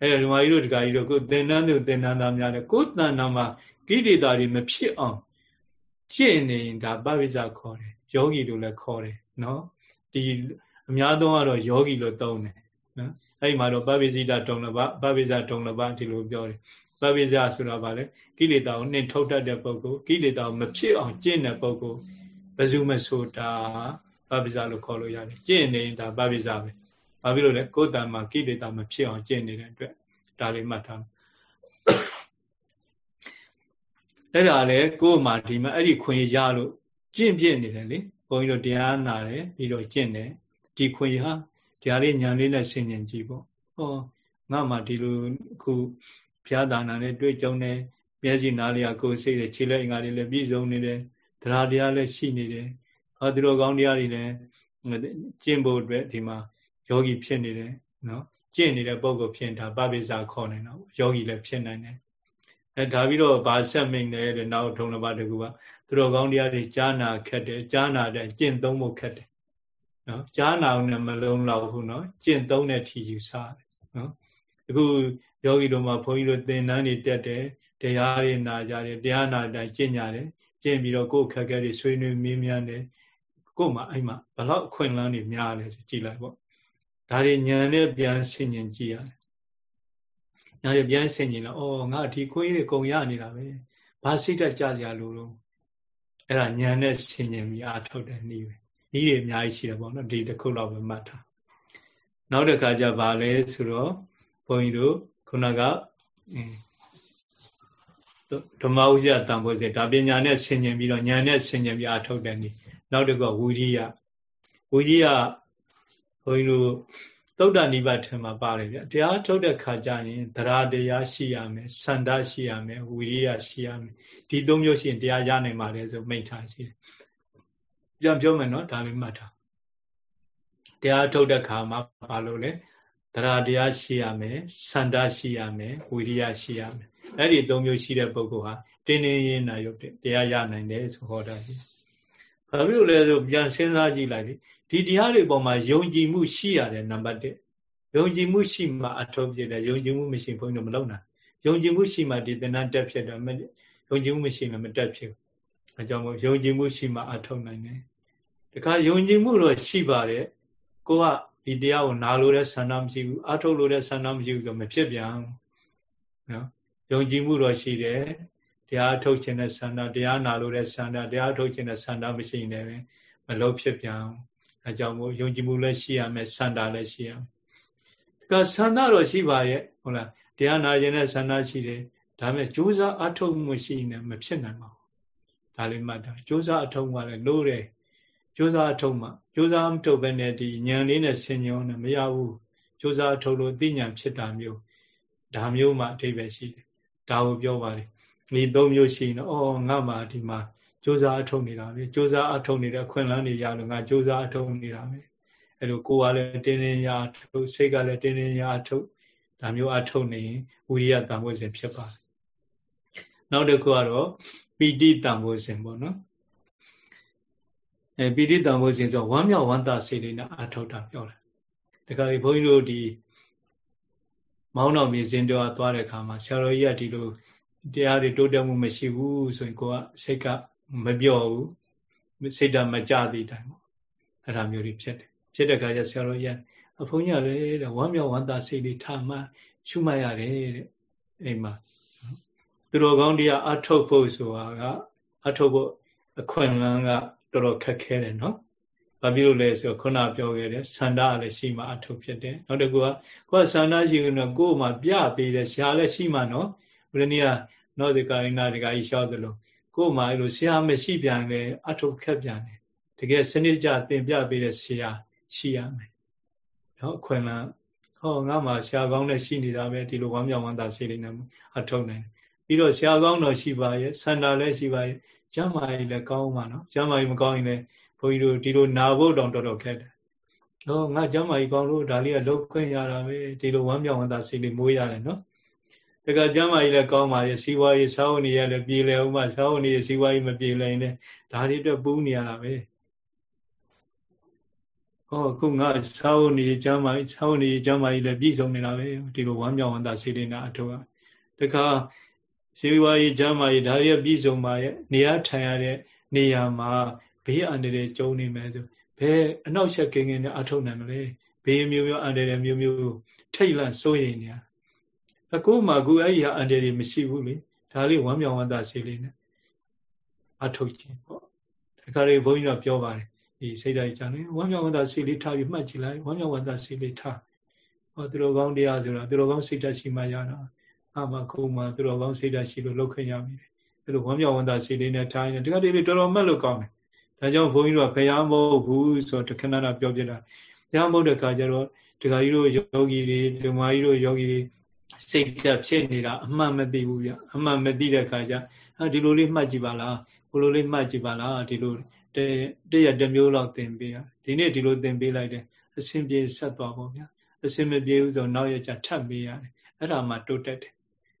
အဲ့ဒါဓမ္မကြီးတို့ဒကာကြီးတို့ကိုသင်္นานတို့သင်္นานသားများတယ်ကိုယ်တဏ္ဍာမှာကိလေသာတွေမဖြစ်အောင်ကျင့်နေရင်ဒါပပိစ္ဆခေါ်တယ်ယောဂီတို့လည်းခေါ်တယ်နော်ဒီအများဆုံးကတော့ယောဂီလို့သုံးတယ်နော်အဲ့ဒီမှာတော့ပပိစိတတုံလဘပပိစ္ဆတုံလဘဒီလိုပြောတယ်ပပိစ္ဆဆိုတာဗာလဲကိလေသာကိုနှင်ထုတ်တတ်တဲ့ပုဂ္ဂိုလ်ကိလေသာကိုမဖြစ်အောင်ကျင့်တဲ့ပုဂ္ဂိုလ်ဘယ်သူမဆိုတာပပိစ္ဆလို့ခေါ်လို့ရတယ်ကျင့်နေတာပပိစ္ဆပဲ ဘာဖြစ်လို့လဲကိုယ်တဏ္ဍမှာကိလေသာမဖြစ်အောင်ကျင့်နေတဲ့အတွက်ဒါလေးမှတ်ထားအဲ့ဒါလေကိုယ်မှာဒီမှာအဲ့ဒီခွင့်ရလို့ကျင့်ပြင့်နေတယ်လေဘုန်းကြီးတို့တရားနာတယ်ပြီးတော့ကျင့်တယ်ဒီခွင့်ရဟာတရားလေးညာလေးနဲ့ဆင်ញင်ကြည့်ပေါ့ဟောငါမှဒီလိုခုဘုရားဒါနာနဲ့တွေ့ကြုံတယ်မျက်စိနားလျာကိုယ်စိတ်တွေခြေလက်အင်္ဂါတွေလည်းပြည့်စုံနေတယ်တရားတရားလည်းရှိနေတယ်ဟောဒီလိုကောင်းတရားတွေလည်းကျင့်ဖို့အတွက်ဒီမှာ ယောဂီဖြစ်နေတယ်နော်ကျင့်နေတဲ့ပုံကိုဖြစ်တာပပိစာခေါ်နေတော့ယောဂီလည်းဖြစ်နိုင်တယ်အဲဒါပြီးတော့ဗာဆက်မိန်တယ်တဲ့နောက်ထုံတစ်ပါးတကူကသူတော်ကောင်းတရားတွေကြားနာခက်တယ်ကြားနာတဲ့ကျင့်သုံးဖို့ခက်တယ်နော်ကြားနာအောင်နဲ့မလုံးတော့ဘူးနော်ကျင့်သုံးတဲ့ထီယူဆတယ်နော်အခုယောဂီတို့မှာဘုန်းကြီးတို့သင်တန်းတွေတက်တယ်တရားတွေနာကြတယ်တရားနာတိုင်းကျင့်ကြတယ်ကျင့်ပြီးတော့ကိုယ်ခက်ခဲတွေဆွေးနွေးမေးမြန်းတယ်ကိုယ်မှာအဲ့မှာဘလောက်အခွင့်အလမ်းတွေများလဲဆိုကြည့်လိုက်ပေါ့ ဒါတွေညာနဲ့ပြန်ဆင်ញင်ကြည့်ရတယ်ညာတွေပြန်ဆင်ញင်လာအော်ငါဒီခွင့်တွေကုံရနေတာပဲဘာစိတ်တက်ကြစရာလိုလို့အဲ့ဒါညာနဲ့ဆင်ញင်ပြီးအာထုတ်တဲ့နည်းပဲနည်းတွေအများကြီးရှိတယ်ပေါ့နော်ဒီတစ်ခုတော့ပဲမှတ်ထားနောက်တစ်ခါကျဘာလဲဆိုတော့ဘုန်းကြီးတို့ခုနကဓမ္မဥစ္စာတန်ဖိုးစေဒါပညာနဲ့ဆင်ញင်ပြီးတော့ညာနဲ့ဆင်ញင်ပြီးအာထုတ်တဲ့နည်းနောက်တစ်ခုဝိရိယဝိရိယ ဘုန်းကြီးတို့သုဒ္ဓနိဗ္ဗာန်ထဲမှာပါတယ်ဗျတရားထုတ်တဲ့ခါကျရင်သရတရားရှိရမယ်စန္ဒရှိရမယ်ဝိရိယရှိရမယ်ဒီသုံးမျိုးရှိရင်တရားရနိုင်ပါလေဆိုမိန့်ထားရှိတယ်ပြန်ပြောမယ်နော်ဒါလေးမှတ်ထားတရားထုတ်တဲ့ခါမှာဘာလို့လဲသရတရားရှိရမယ်စန္ဒရှိရမယ်ဝိရိယရှိရမယ်အဲ့ဒီသုံးမျိုးရှိတဲ့ပုဂ္ဂိုလ်ဟာတင်းတင်းရင်းနာရုပ်တရားရနိုင်တယ်ဆိုဟောတာရှိဘာဖြစ်လို့လဲဆိုပြန်စဉ်းစားကြည့်လိုက်လေ ဒီတရားတွေပေါ်မှာယုံကြည်မှုရှိရတယ်နံပါတ်1ယုံကြည်မှုရှိမှအထောက်ဖြစ်တယ်ယုံကြည်မှုမရှိဘုန်းကြီးတို့မလုပ်နိုင်ယုံကြည်မှုရှိမှဒီသဏ္ဍာန်တက်ဖြစ်တယ်ယုံကြည်မှုမရှိရင်မတက်ဖြစ်ဘူးအကြောင်းမို့ယုံကြည်မှုရှိမှအထောက်နိုင်တယ်တခါယုံကြည်မှုတော့ရှိပါတယ်ကိုကဒီတရားကိုနာလို့တဲ့ဆန္ဒမရှိဘူးအထုတ်လို့တဲ့ဆန္ဒမရှိဘူးဆိုမဖြစ်ပြန်နော်ယုံကြည်မှုတော့ရှိတယ်တရားထုတ်ခြင်းတဲ့ဆန္ဒတရားနာလို့တဲ့ဆန္ဒတရားထုတ်ခြင်းတဲ့ဆန္ဒမရှိရင်လည်းမလို့ဖြစ်ပြန် အဲကြောင့်မို့ယုံကြည်မှုလည်းရှိရမယ်ဆန္ဒလည်းရှိရမယ်ဒါကဆန္ဒတော့ရှိပါရဲ့ဟုတ်လားတရားနာခြင်းတဲ့ဆန္ဒရှိတယ်ဒါပေမဲ့ကြိုးစားအထုတ်မှုရှိနေမဖြစ်နိုင်ပါဘူးဒါလေးမှတ်တာကြိုးစားအထုတ်မှလည်းလို့တယ်ကြိုးစားအထုတ်မှကြိုးစားမထုတ်ဘဲနဲ့ဒီဉာဏ်လေးနဲ့ဆင်ញောနဲ့မရဘူးကြိုးစားအထုတ်လို့သိဉာဏ်ဖြစ်တာမျိုးဒါမျိုးမှအထိပ္ပယ်ရှိတယ်ဒါကိုပြောပါတယ်ဒီသုံးမျိုးရှိရင်အော်ငါမှဒီမှာ စူးစမ်းအထုတ်နေတာပဲစူးစမ်းအထုတ်နေတဲ့အခွင့်အလမ်းတွေရလို့ငါစူးစမ်းအထုတ်နေတာပဲအဲ့လိုကိုယ်ကလည်းတင်းတင်းရအထုတ်စိတ်ကလည်းတင်းတင်းရအထုတ်ဒါမျိုးအထုတ်နေရင်ဝိရိယတန်ဖိုးစဉ်ဖြစ်ပါတယ်နောက်တစ်ခုကတော့ပီတိတန်ဖိုးစဉ်ပေါ့နော်အဲပီတိတန်ဖိုးစဉ်ဆိုဝမ်းမြောက်ဝမ်းသာစိတ်တွေနဲ့အထုတ်တာပြောတယ်ဒါကြပြီးဘုန်းကြီးတို့ဒီမောင်းတော်မြေစင်တော်သွားတဲ့အခါမှာဆရာတော်ကြီးကဒီလိုတရားတွေတိုးတက်မှုမရှိဘူးဆိုရင်ကိုကစိတ်က မပြော့ဘူးစိတ်ဓာတ်မကြသည့်တိုင်ပေါ့အဲ့ဒါမျိုးတွေဖြစ်တယ်ဖြစ်တဲ့အခါကျဆရာတော်ကြီးအဖုံးရလေတဲ့ဝမ်းမြောက်ဝမ်းသာစိတ်လေးထားမှရှုမှတ်ရတယ်တဲ့အိမ်မှာသူတော်ကောင်းတရားအထုတ်ဖို့ဆိုတာကအထုတ်ဖို့အခွင့်အလမ်းကတော်တော်ခက်ခဲတယ်နော်ဘာဖြစ်လို့လဲဆိုတော့ခုနပြောခဲ့တယ်ဆန္ဒလည်းရှိမှအထုတ်ဖြစ်တယ်နောက်တစ်ခုကကိုယ်ဆန္ဒရှိရင်တော့ကိုယ်မှပြပေးတယ်ရှားလည်းရှိမှနော်ဘုရားနီးကနောဒီကာရိနာဒီကာကြီးရှောက်သလို ကိုယ်မှအဲ့လိုဆရာမရှိပြန်လေအထုတ်ခက်ပြန်တယ်တကယ်စနစ်ကြသင်ပြပေးတဲ့ဆရာရှိရမယ်နော်အခွင့်အလမ်းဟောငါမှဆရာကောင်းနဲ့ရှိနေတာပဲဒီလိုဝမ်းမြောက်ဝမ်းသာစေလိမ့်မယ်အထုတ်နိုင်ပြီးတော့ဆရာကောင်းတော့ရှိပါရဲ့ဆန္ဒလည်းရှိပါရဲ့ကျမ်းမာရေးလည်းကောင်းပါနော်ကျမ်းမာရေးမကောင်းရင်လည်းဘုန်းကြီးတို့ဒီလိုနာဖို့တောင်တော်တော်ခက်တယ်ဟောငါကျမ်းမာရေးကောင်းလို့ဒါလေးကလောက်ခွင့်ရတာပဲဒီလိုဝမ်းမြောက်ဝမ်းသာစေလိမ့်မွေးရတယ်နော် တကကျမ်းမာကြီးလည်းကောင်းပါရဲ့စီးပွားရေးစာဝန်ကြီးလည်းပြေလည်အောင်မှစာဝန်ကြီးစီးပွားရေးမပြေလည်ရင်ဒါတွေအတွက်ပူးနေရတာပဲဟောခုငါစာဝန်ကြီးကျမ်းမာကြီးစာဝန်ကြီးကျမ်းမာကြီးလည်းပြည့်စုံနေတာပဲဒီလိုဝမ်းမြောက်ဝမ်းသာစေတနာအထောက်တခါစီးပွားရေးကျမ်းမာရေးဒါတွေပြည့်စုံပါရဲ့နေရာထိုင်ရတဲ့နေရာမှာဘေးအန္တရာယ်ကြုံနေမယ်ဆိုဘယ်အနောက်ရှက်ကင်းကင်းနဲ့အထောက်နိုင်မလဲဘေးမျိုးမျိုးအန္တရာယ်မျိုးမျိုးထိတ်လန့်စိုးရိမ်နေရ အကိုမှကိုအဲ့ဒီဟာအန္တရာယ်မရှိဘူးလေဒါလေးဝမ်းမြောက်ဝမ်းသာစေလေးနဲ့အထုတ်ခြင်းပေါ့ဒါကြလေဘုန်းကြီးတို့ပြောပါတယ်ဒီစိတ်ဓာတ်ကြတယ်ဝမ်းမြောက်ဝမ်းသာစေလေးထားပြီးမှတ်ကြည့်လိုက်ဝမ်းမြောက်ဝမ်းသာစေလေးထားဟောသူတော်ကောင်းတရားဆိုတာသူတော်ကောင်းစိတ်ဓာတ်ရှိမှရတာအမှခုမှသူတော်ကောင်းစိတ်ဓာတ်ရှိလို့လောက်ခင်ရပြီအဲ့လိုဝမ်းမြောက်ဝမ်းသာစေလေးနဲ့ထားရင်ဒီကတည်းကတော်တော်မှတ်လို့ကောင်းတယ်ဒါကြောင့်ဘုန်းကြီးတို့ကဘုရားမဟုတ်ဘူးဆိုတော့တခဏနာပြောပြတာဘုရားမဟုတ်တဲ့ခါကျတော့ဒကာကြီးတို့ယောဂီတွေဓမ္မကြီးတို့ယောဂီတွေ စိတ်ဓာတ်ဖြစ်နေတာအမှန်မသိဘူးဗျအမှန်မသိတဲ့ခါကျဒီလိုလေးမှတ်ကြည့်ပါလားဘလိုလေးမှတ်ကြည့်ပါလားဒီလိုတရတမျိုးလောက်သင်ပေးရဒီနေ့ဒီလိုသင်ပေးလိုက်တယ်အစဉ်ပြေဆက်သွားပေါ့ဗျာအစဉ်မပြေဘူးဆိုနောက်ရကျထပ်ပေးရတယ်အဲ့ဒါမှတိုးတက်တယ်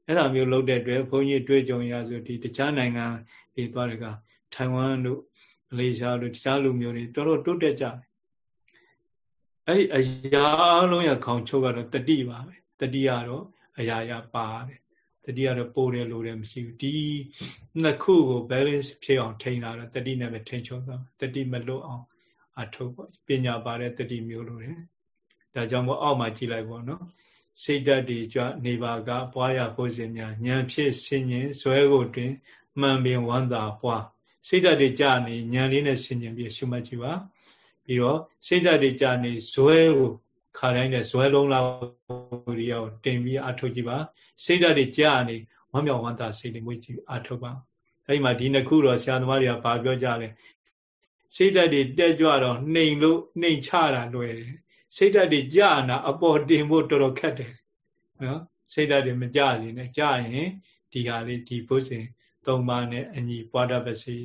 အဲ့ဒါမျိုးလုပ်တဲ့အတွက်ဘုန်းကြီးတွေးကြုံရဆိုဒီတခြားနိုင်ငံတွေသွားတဲ့ကထိုင်ဝမ်တို့မလေးရှားတို့တခြားလူမျိုးတွေတော်တော်တိုးတက်ကြတယ်အဲ့ဒီအရာအလုံးရခေါင်ချုပ်ကတော့တတိပါပဲတတိကတော့ အရာရာပါတယ်တတိကတော့ပိုးတယ်လို့လည်းမရှိဘူးဒီနှစ်ခုကို balance ဖြစ်အောင်ထိန်းလာတော့တတိနဲ့ပဲထိန်းချုပ်သွားတတိမလွတ်အောင်အထုတ်ပေါ့ပညာပါတဲ့တတိမျိုးလို့တယ်ဒါကြောင့်မို့အောက်မှာကြည့်လိုက်ပေါ့နော်စိတ်ဓာတ်တွေကြွနေပါကပွားရဖို့စဉ်များဉာဏ်ဖြစ်ဆင်ញင်ဇွဲကိုတွင်မှန်ပင်ဝန္တာပွားစိတ်ဓာတ်တွေကြာနေဉာဏ်လေးနဲ့ဆင်ញင်ပြီးရှုမှတ်ကြည့်ပါပြီးတော့စိတ်ဓာတ်တွေကြာနေဇွဲကို ခါတိုင်းနဲ့ဇွဲလုံးလောက်ရိယကိုတင်ပြီးအထုတ်ကြည့်ပါစိတ်ဓာတ်တွေကြာနေဝမ်းမြောက်ဝမ်းသာစိတ်တွေမွေးကြည့်အထုတ်ပါအဲဒီမှာဒီနှစ်ခုတော့ဆရာသမားတွေကဗာပြောကြတယ်စိတ်ဓာတ်တွေတက်ကြွတော့နှိမ်လို့နှိမ်ချတာလွယ်တယ်စိတ်ဓာတ်တွေကြာနာအပေါ်တင်ဖို့တော်တော်ခက်တယ်နော်စိတ်ဓာတ်တွေမကြစီနဲ့ကြာရင်ဒီဟာလေးဒီဘုဇင်၃ပါးနဲ့အညီပွားတတ်ပါစေ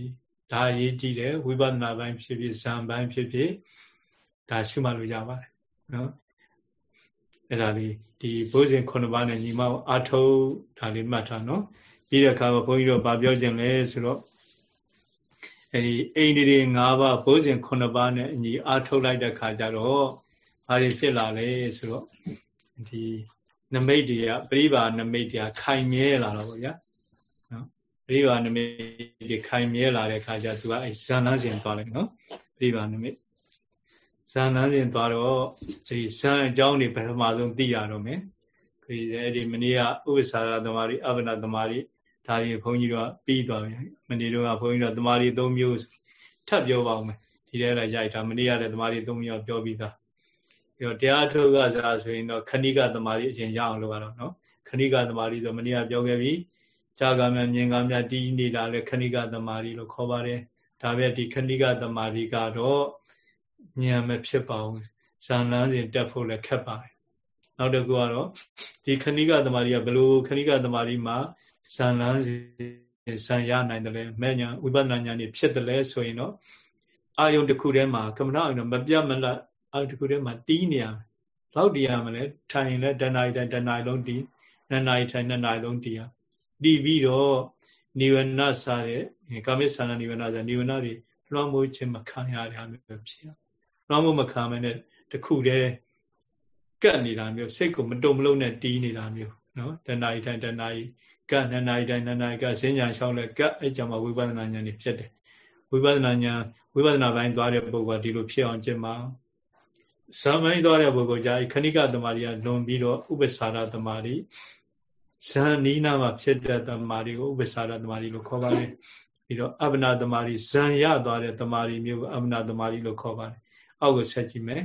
ဒါအရေးကြီးတယ်ဝိပဿနာပိုင်းဖြစ်ဖြစ်ဇံပိုင်းဖြစ်ဖြစ်ဒါရှုမှတ်လို့ရပါတယ် နော်အဲ့ဒါလေးဒီဘုဇင်9ပါးနဲ့ညီမအာထုံးဒါလေးမှတ်ထားနော်ပြီးတဲ့အခါမှာဘုန်းကြီးတို့ဗာပြောခြင်းလဲဆိုတော့အဲ့ဒီအိန္ဒိရီ၅ပါးဘုဇင်9ပါးနဲ့အညီအာထုတ်လိုက်တဲ့ခါကျတော့ဘာတွေဖြစ်လာလဲဆိုတော့ဒီနမိတ်တွေကပရိပါနမိတ်တွေကခိုင်မြဲလာတော့ဗောဗျာနော်ပရိပါနမိတ်တွေခိုင်မြဲလာတဲ့ခါကျသူကအဲဇန်လန်းစဉ်သွားလိုက်နော်ပရိပါနမိတ် ဇာန်နန်းစဉ်သွားတော့ဒီဇာန်အကြောင်းတွေပထမဆုံးသိရတော့မယ်ဒီအဲ့ဒီမနေ့ကဥပ္ပစာရသမားတွေအဘနာသမားတွေဒါတွေဘုန်းကြီးတို့ပြီးသွားပြီမနေ့တော့ဘုန်းကြီးတို့သမားတွေ၃မျိုးထပ်ပြောပါဦးမယ်ဒီထဲလည်းရိုက်တာမနေ့ကလည်းသမားတွေ၃မျိုးပြောပြီးသားပြီးတော့တရားထုတ်ကစားဆိုရင်တော့ခဏိကသမားတွေအရင်ရအောင်လုပ်ရတော့နော်ခဏိကသမားတွေဆိုမနေ့ကပြောခဲ့ပြီကြာကမြမြင်ကမြတီးနေတာလည်းခဏိကသမားတွေလို့ခေါ်ပါတယ်ဒါပဲဒီခဏိကသမားတွေကတော့ ဉာဏ်မဖြစ်ပါဘူးဇာလန်းစဉ်တက်ဖို့လည်းခက်ပါတယ်နောက်တစ်ခုကတော့ဒီခဏိကသမารိကဘလို့ခဏိကသမารိမှာဇာလန်းစဉ်ဇံရနိုင်တယ်လဲမဲ့ညာဝိပဿနာဉာဏ်นี่ဖြစ်တယ်လဲဆိုရင်တော့အာယုန်တစ်ခုထဲမှာကမ္မနာအာယုန်မပြတ်မလတ်အာယုန်တစ်ခုထဲမှာတီးနေရမယ်လောက်တီးရမလဲထိုင်လဲတဏှာတိုင်းတဏှာလုံးတီးနှစ်နာရီထိုင်နှစ်နာရီလုံးတီးရတီးပြီးတော့နိဝရဏစားတဲ့ကာမိသနာနိဝရဏစားနိဝရဏတွေလွှမ်းမိုးခြင်းမခံရတဲ့အားမျိုးဖြစ်ရ လွှမ်းမိုးမခံမနဲ့တခုတည်းကတ်နေတာမျိုးစိတ်ကိုမတုံမလုံးနဲ့တီးနေတာမျိုးနော်တဏှာတိုင်းတဏှာကတ်နှစ်နာရီတိုင်းနှစ်နာရီကစဉ္ညာလျှောက်လဲကတ်အဲ့ကြောင့်မှဝိပဿနာဉာဏ်นี่ဖြစ်တယ်ဝိပဿနာဉာဏ်ဝိပဿနာပိုင်းသွားတဲ့ပုဂ္ဂိုလ်ကဒီလိုဖြစ်အောင်ကျင့်ပါဇာမိုင်းသွားတဲ့ပုဂ္ဂိုလ်ကြခဏိကသမารီကလွန်ပြီးတော့ဥပ္ပစာရသမารီဇန်နီးနာမှာဖြစ်တဲ့သမารီကိုဥပ္ပစာရသမารီလို့ခေါ်ပါတယ်ပြီးတော့အပ္ပနာသမารီဇန်ရသွားတဲ့သမารီမျိုးကိုအပ္ပနာသမารီလို့ခေါ်ပါတယ် အောက်ကိုဆက်ကြည့်မယ်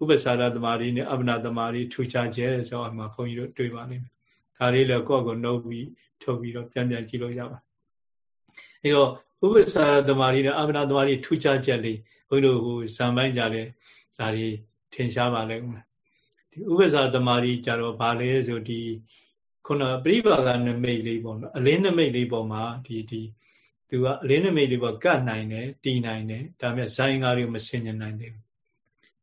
ဥပ္ပစာရသမารီနဲ့အပ္ပနာသမารီထူခြားခြင်းဆိုတော့အမှဘုန်းကြီးတို့တွေ့ပါလိမ့်မယ်ဒါလေးလည်းကိုယ့်ကိုနှုတ်ပြီးထုတ်ပြီးတော့ပြန်ပြန်ကြည့်လို့ရပါအဲတော့ဥပ္ပစာရသမารီနဲ့အပ္ပနာသမารီထူခြားချက်လေးဘုန်းကြီးတို့ဟိုဇံပိုင်းကြတဲ့ဒါတွေထင်ရှားပါလိမ့်မယ်ဒီဥပ္ပစာသမารီကြတော့ဗာလဲဆိုဒီခုနပြိပါကနမိတ်လေးပေါ့နော်အလင်းနမိတ်လေးပေါ်မှာဒီဒီသူကအလင်းနမိတ်လေးပေါ်ကတ်နိုင်တယ်တည်နိုင်တယ်ဒါပေမဲ့ဇိုင်းကားတွေကိုမဆင်ញနိုင်သေးဘူး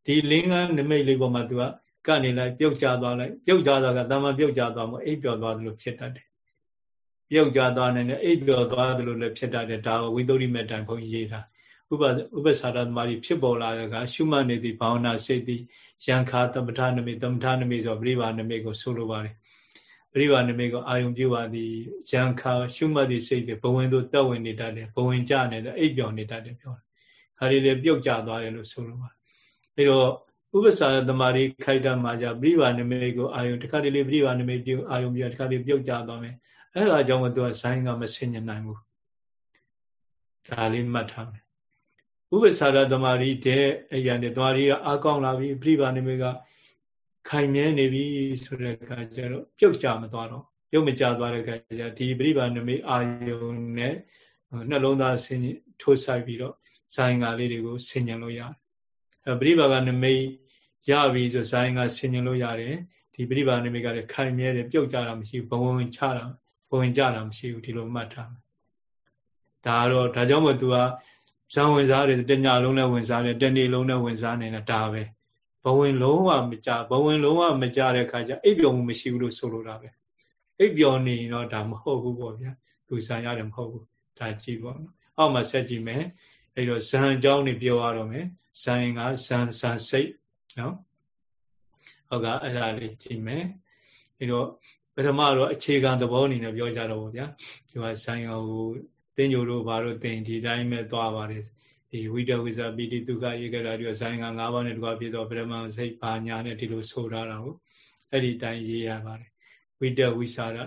ဒီလင်းကားနမိတ်လေးပေါ်မှာသူကကနေလိုက်ပြုတ်ကျသွားလိုက်ပြုတ်ကျသွားကတာမန်ပြုတ်ကျသွားမှအိပ်ပျော်သွားတယ်လို့ဖြစ်တတ်တယ်ပြုတ်ကျသွားနိုင်တယ်အိပ်ပျော်သွားတယ်လို့လည်းဖြစ်တတ်တယ်ဒါကဝိသုဒ္ဓိမေတ္တန်ဘုန်းကြီးရေးတာဥပဥပ္ပစာရသမารီဖြစ်ပေါ်လာတဲ့ကရှုမှတ်နေသည့်ဘာဝနာစိတ်သည်ယံခာသမထနမိသမထနမိဆိုပြိပါနမိကိုဆိုလိုပါတယ်ပြိပါနမိကိုအာယုံပြုပါသည်ယံခာရှုမှတ်သည့်စိတ်သည်ဘဝင်သို့တက်ဝင်နေတတ်တယ်ဘဝင်ကြနေတယ်အိပ်ပျော်နေတတ်တယ်ပြောတယ်ခါလေးလေးပြုတ်ကျသွားတယ်လို့ဆိုလိုပါတယ် အဲတော့ဥပ္ပစာသမားရိခိုက်တမှာကြပြိပါနမိတ်ကိုအာယုတခါတလေပြိပါနမိတ်ပြုအာယုပြတခါတလေပြုတ်ကြသွားမယ်အဲ့ဒါကြောင့်မသူကဇိုင်းကမဆင်ញနိုင်ဘူးဒါလေးမှတ်ထားမယ်ဥပ္ပစာသမားရိတဲ့အရာနဲ့သွားရီကအာကောင်းလာပြီပြိပါနမိတ်ကခိုင်မြဲနေပြီဆိုတဲ့အခါကျတော့ပြုတ်ကြမသွားတော့ပြုတ်မကြသွားတဲ့အခါကျဒီပြိပါနမိတ်အာယုနဲ့နှလုံးသားဆင်ထိုးဆိုင်ပြီးတော့ဇိုင်းကလေးတွေကိုဆင်ញံလို့ရတယ် အဲပြိပါကနမိတ်ရပြီဆိုဇိုင်းကဆင်ញံလို့ရတယ်ဒီပြိပါနမိတ်ကလည်းခိုင်မြဲတယ်ပြုတ်ကြတာမရှိဘူးဘဝင်ချတာဘဝင်ကြတာမရှိဘူးဒီလိုမှတ်ထားမယ်ဒါကတော့ဒါကြောင့်မို့ तू ကဇံဝင်စားတယ်တညလုံးနဲ့ဝင်စားတယ်တနေ့လုံးနဲ့ဝင်စားနေတာဒါပဲဘဝင်လုံးဝမကြဘဝင်လုံးဝမကြတဲ့ခါကျအိပ်ပျော်မှုမရှိဘူးလို့ဆိုလိုတာပဲအိပ်ပျော်နေရင်တော့ဒါမဟုတ်ဘူးပေါ့ဗျာသူဇံရတယ်မဟုတ်ဘူးဒါကြည့်ပေါ့နော်အောက်မှာဆက်ကြည့်မယ်အဲ့တော့ဇံအကြောင်းနေပြောရတော့မယ် ဇံကဇံဇံစိတ်နော်ဟုတ်ကအဲ့ဒါလေးကြည့်မယ်အဲ့တော့ပထမတော့အခြေခံသဘောအနေနဲ့ပြောကြတော့ဗျာဒီမှာဇံဟိုတင်းညိုတို့ဘာလို့တင်ဒီတိုင်းပဲသွားပါတယ်ဒီဝိတဝိဇာပိတိဒုက္ခဧကရာဒီဇိုင်းက၅ပါးနဲ့တကွာဖြစ်တော့ပရမစိတ်ဘာညာနဲ့ဒီလိုဆိုထားတာဟုတ်အဲ့ဒီတိုင်းရေးရပါတယ်ဝိတဝိစာရ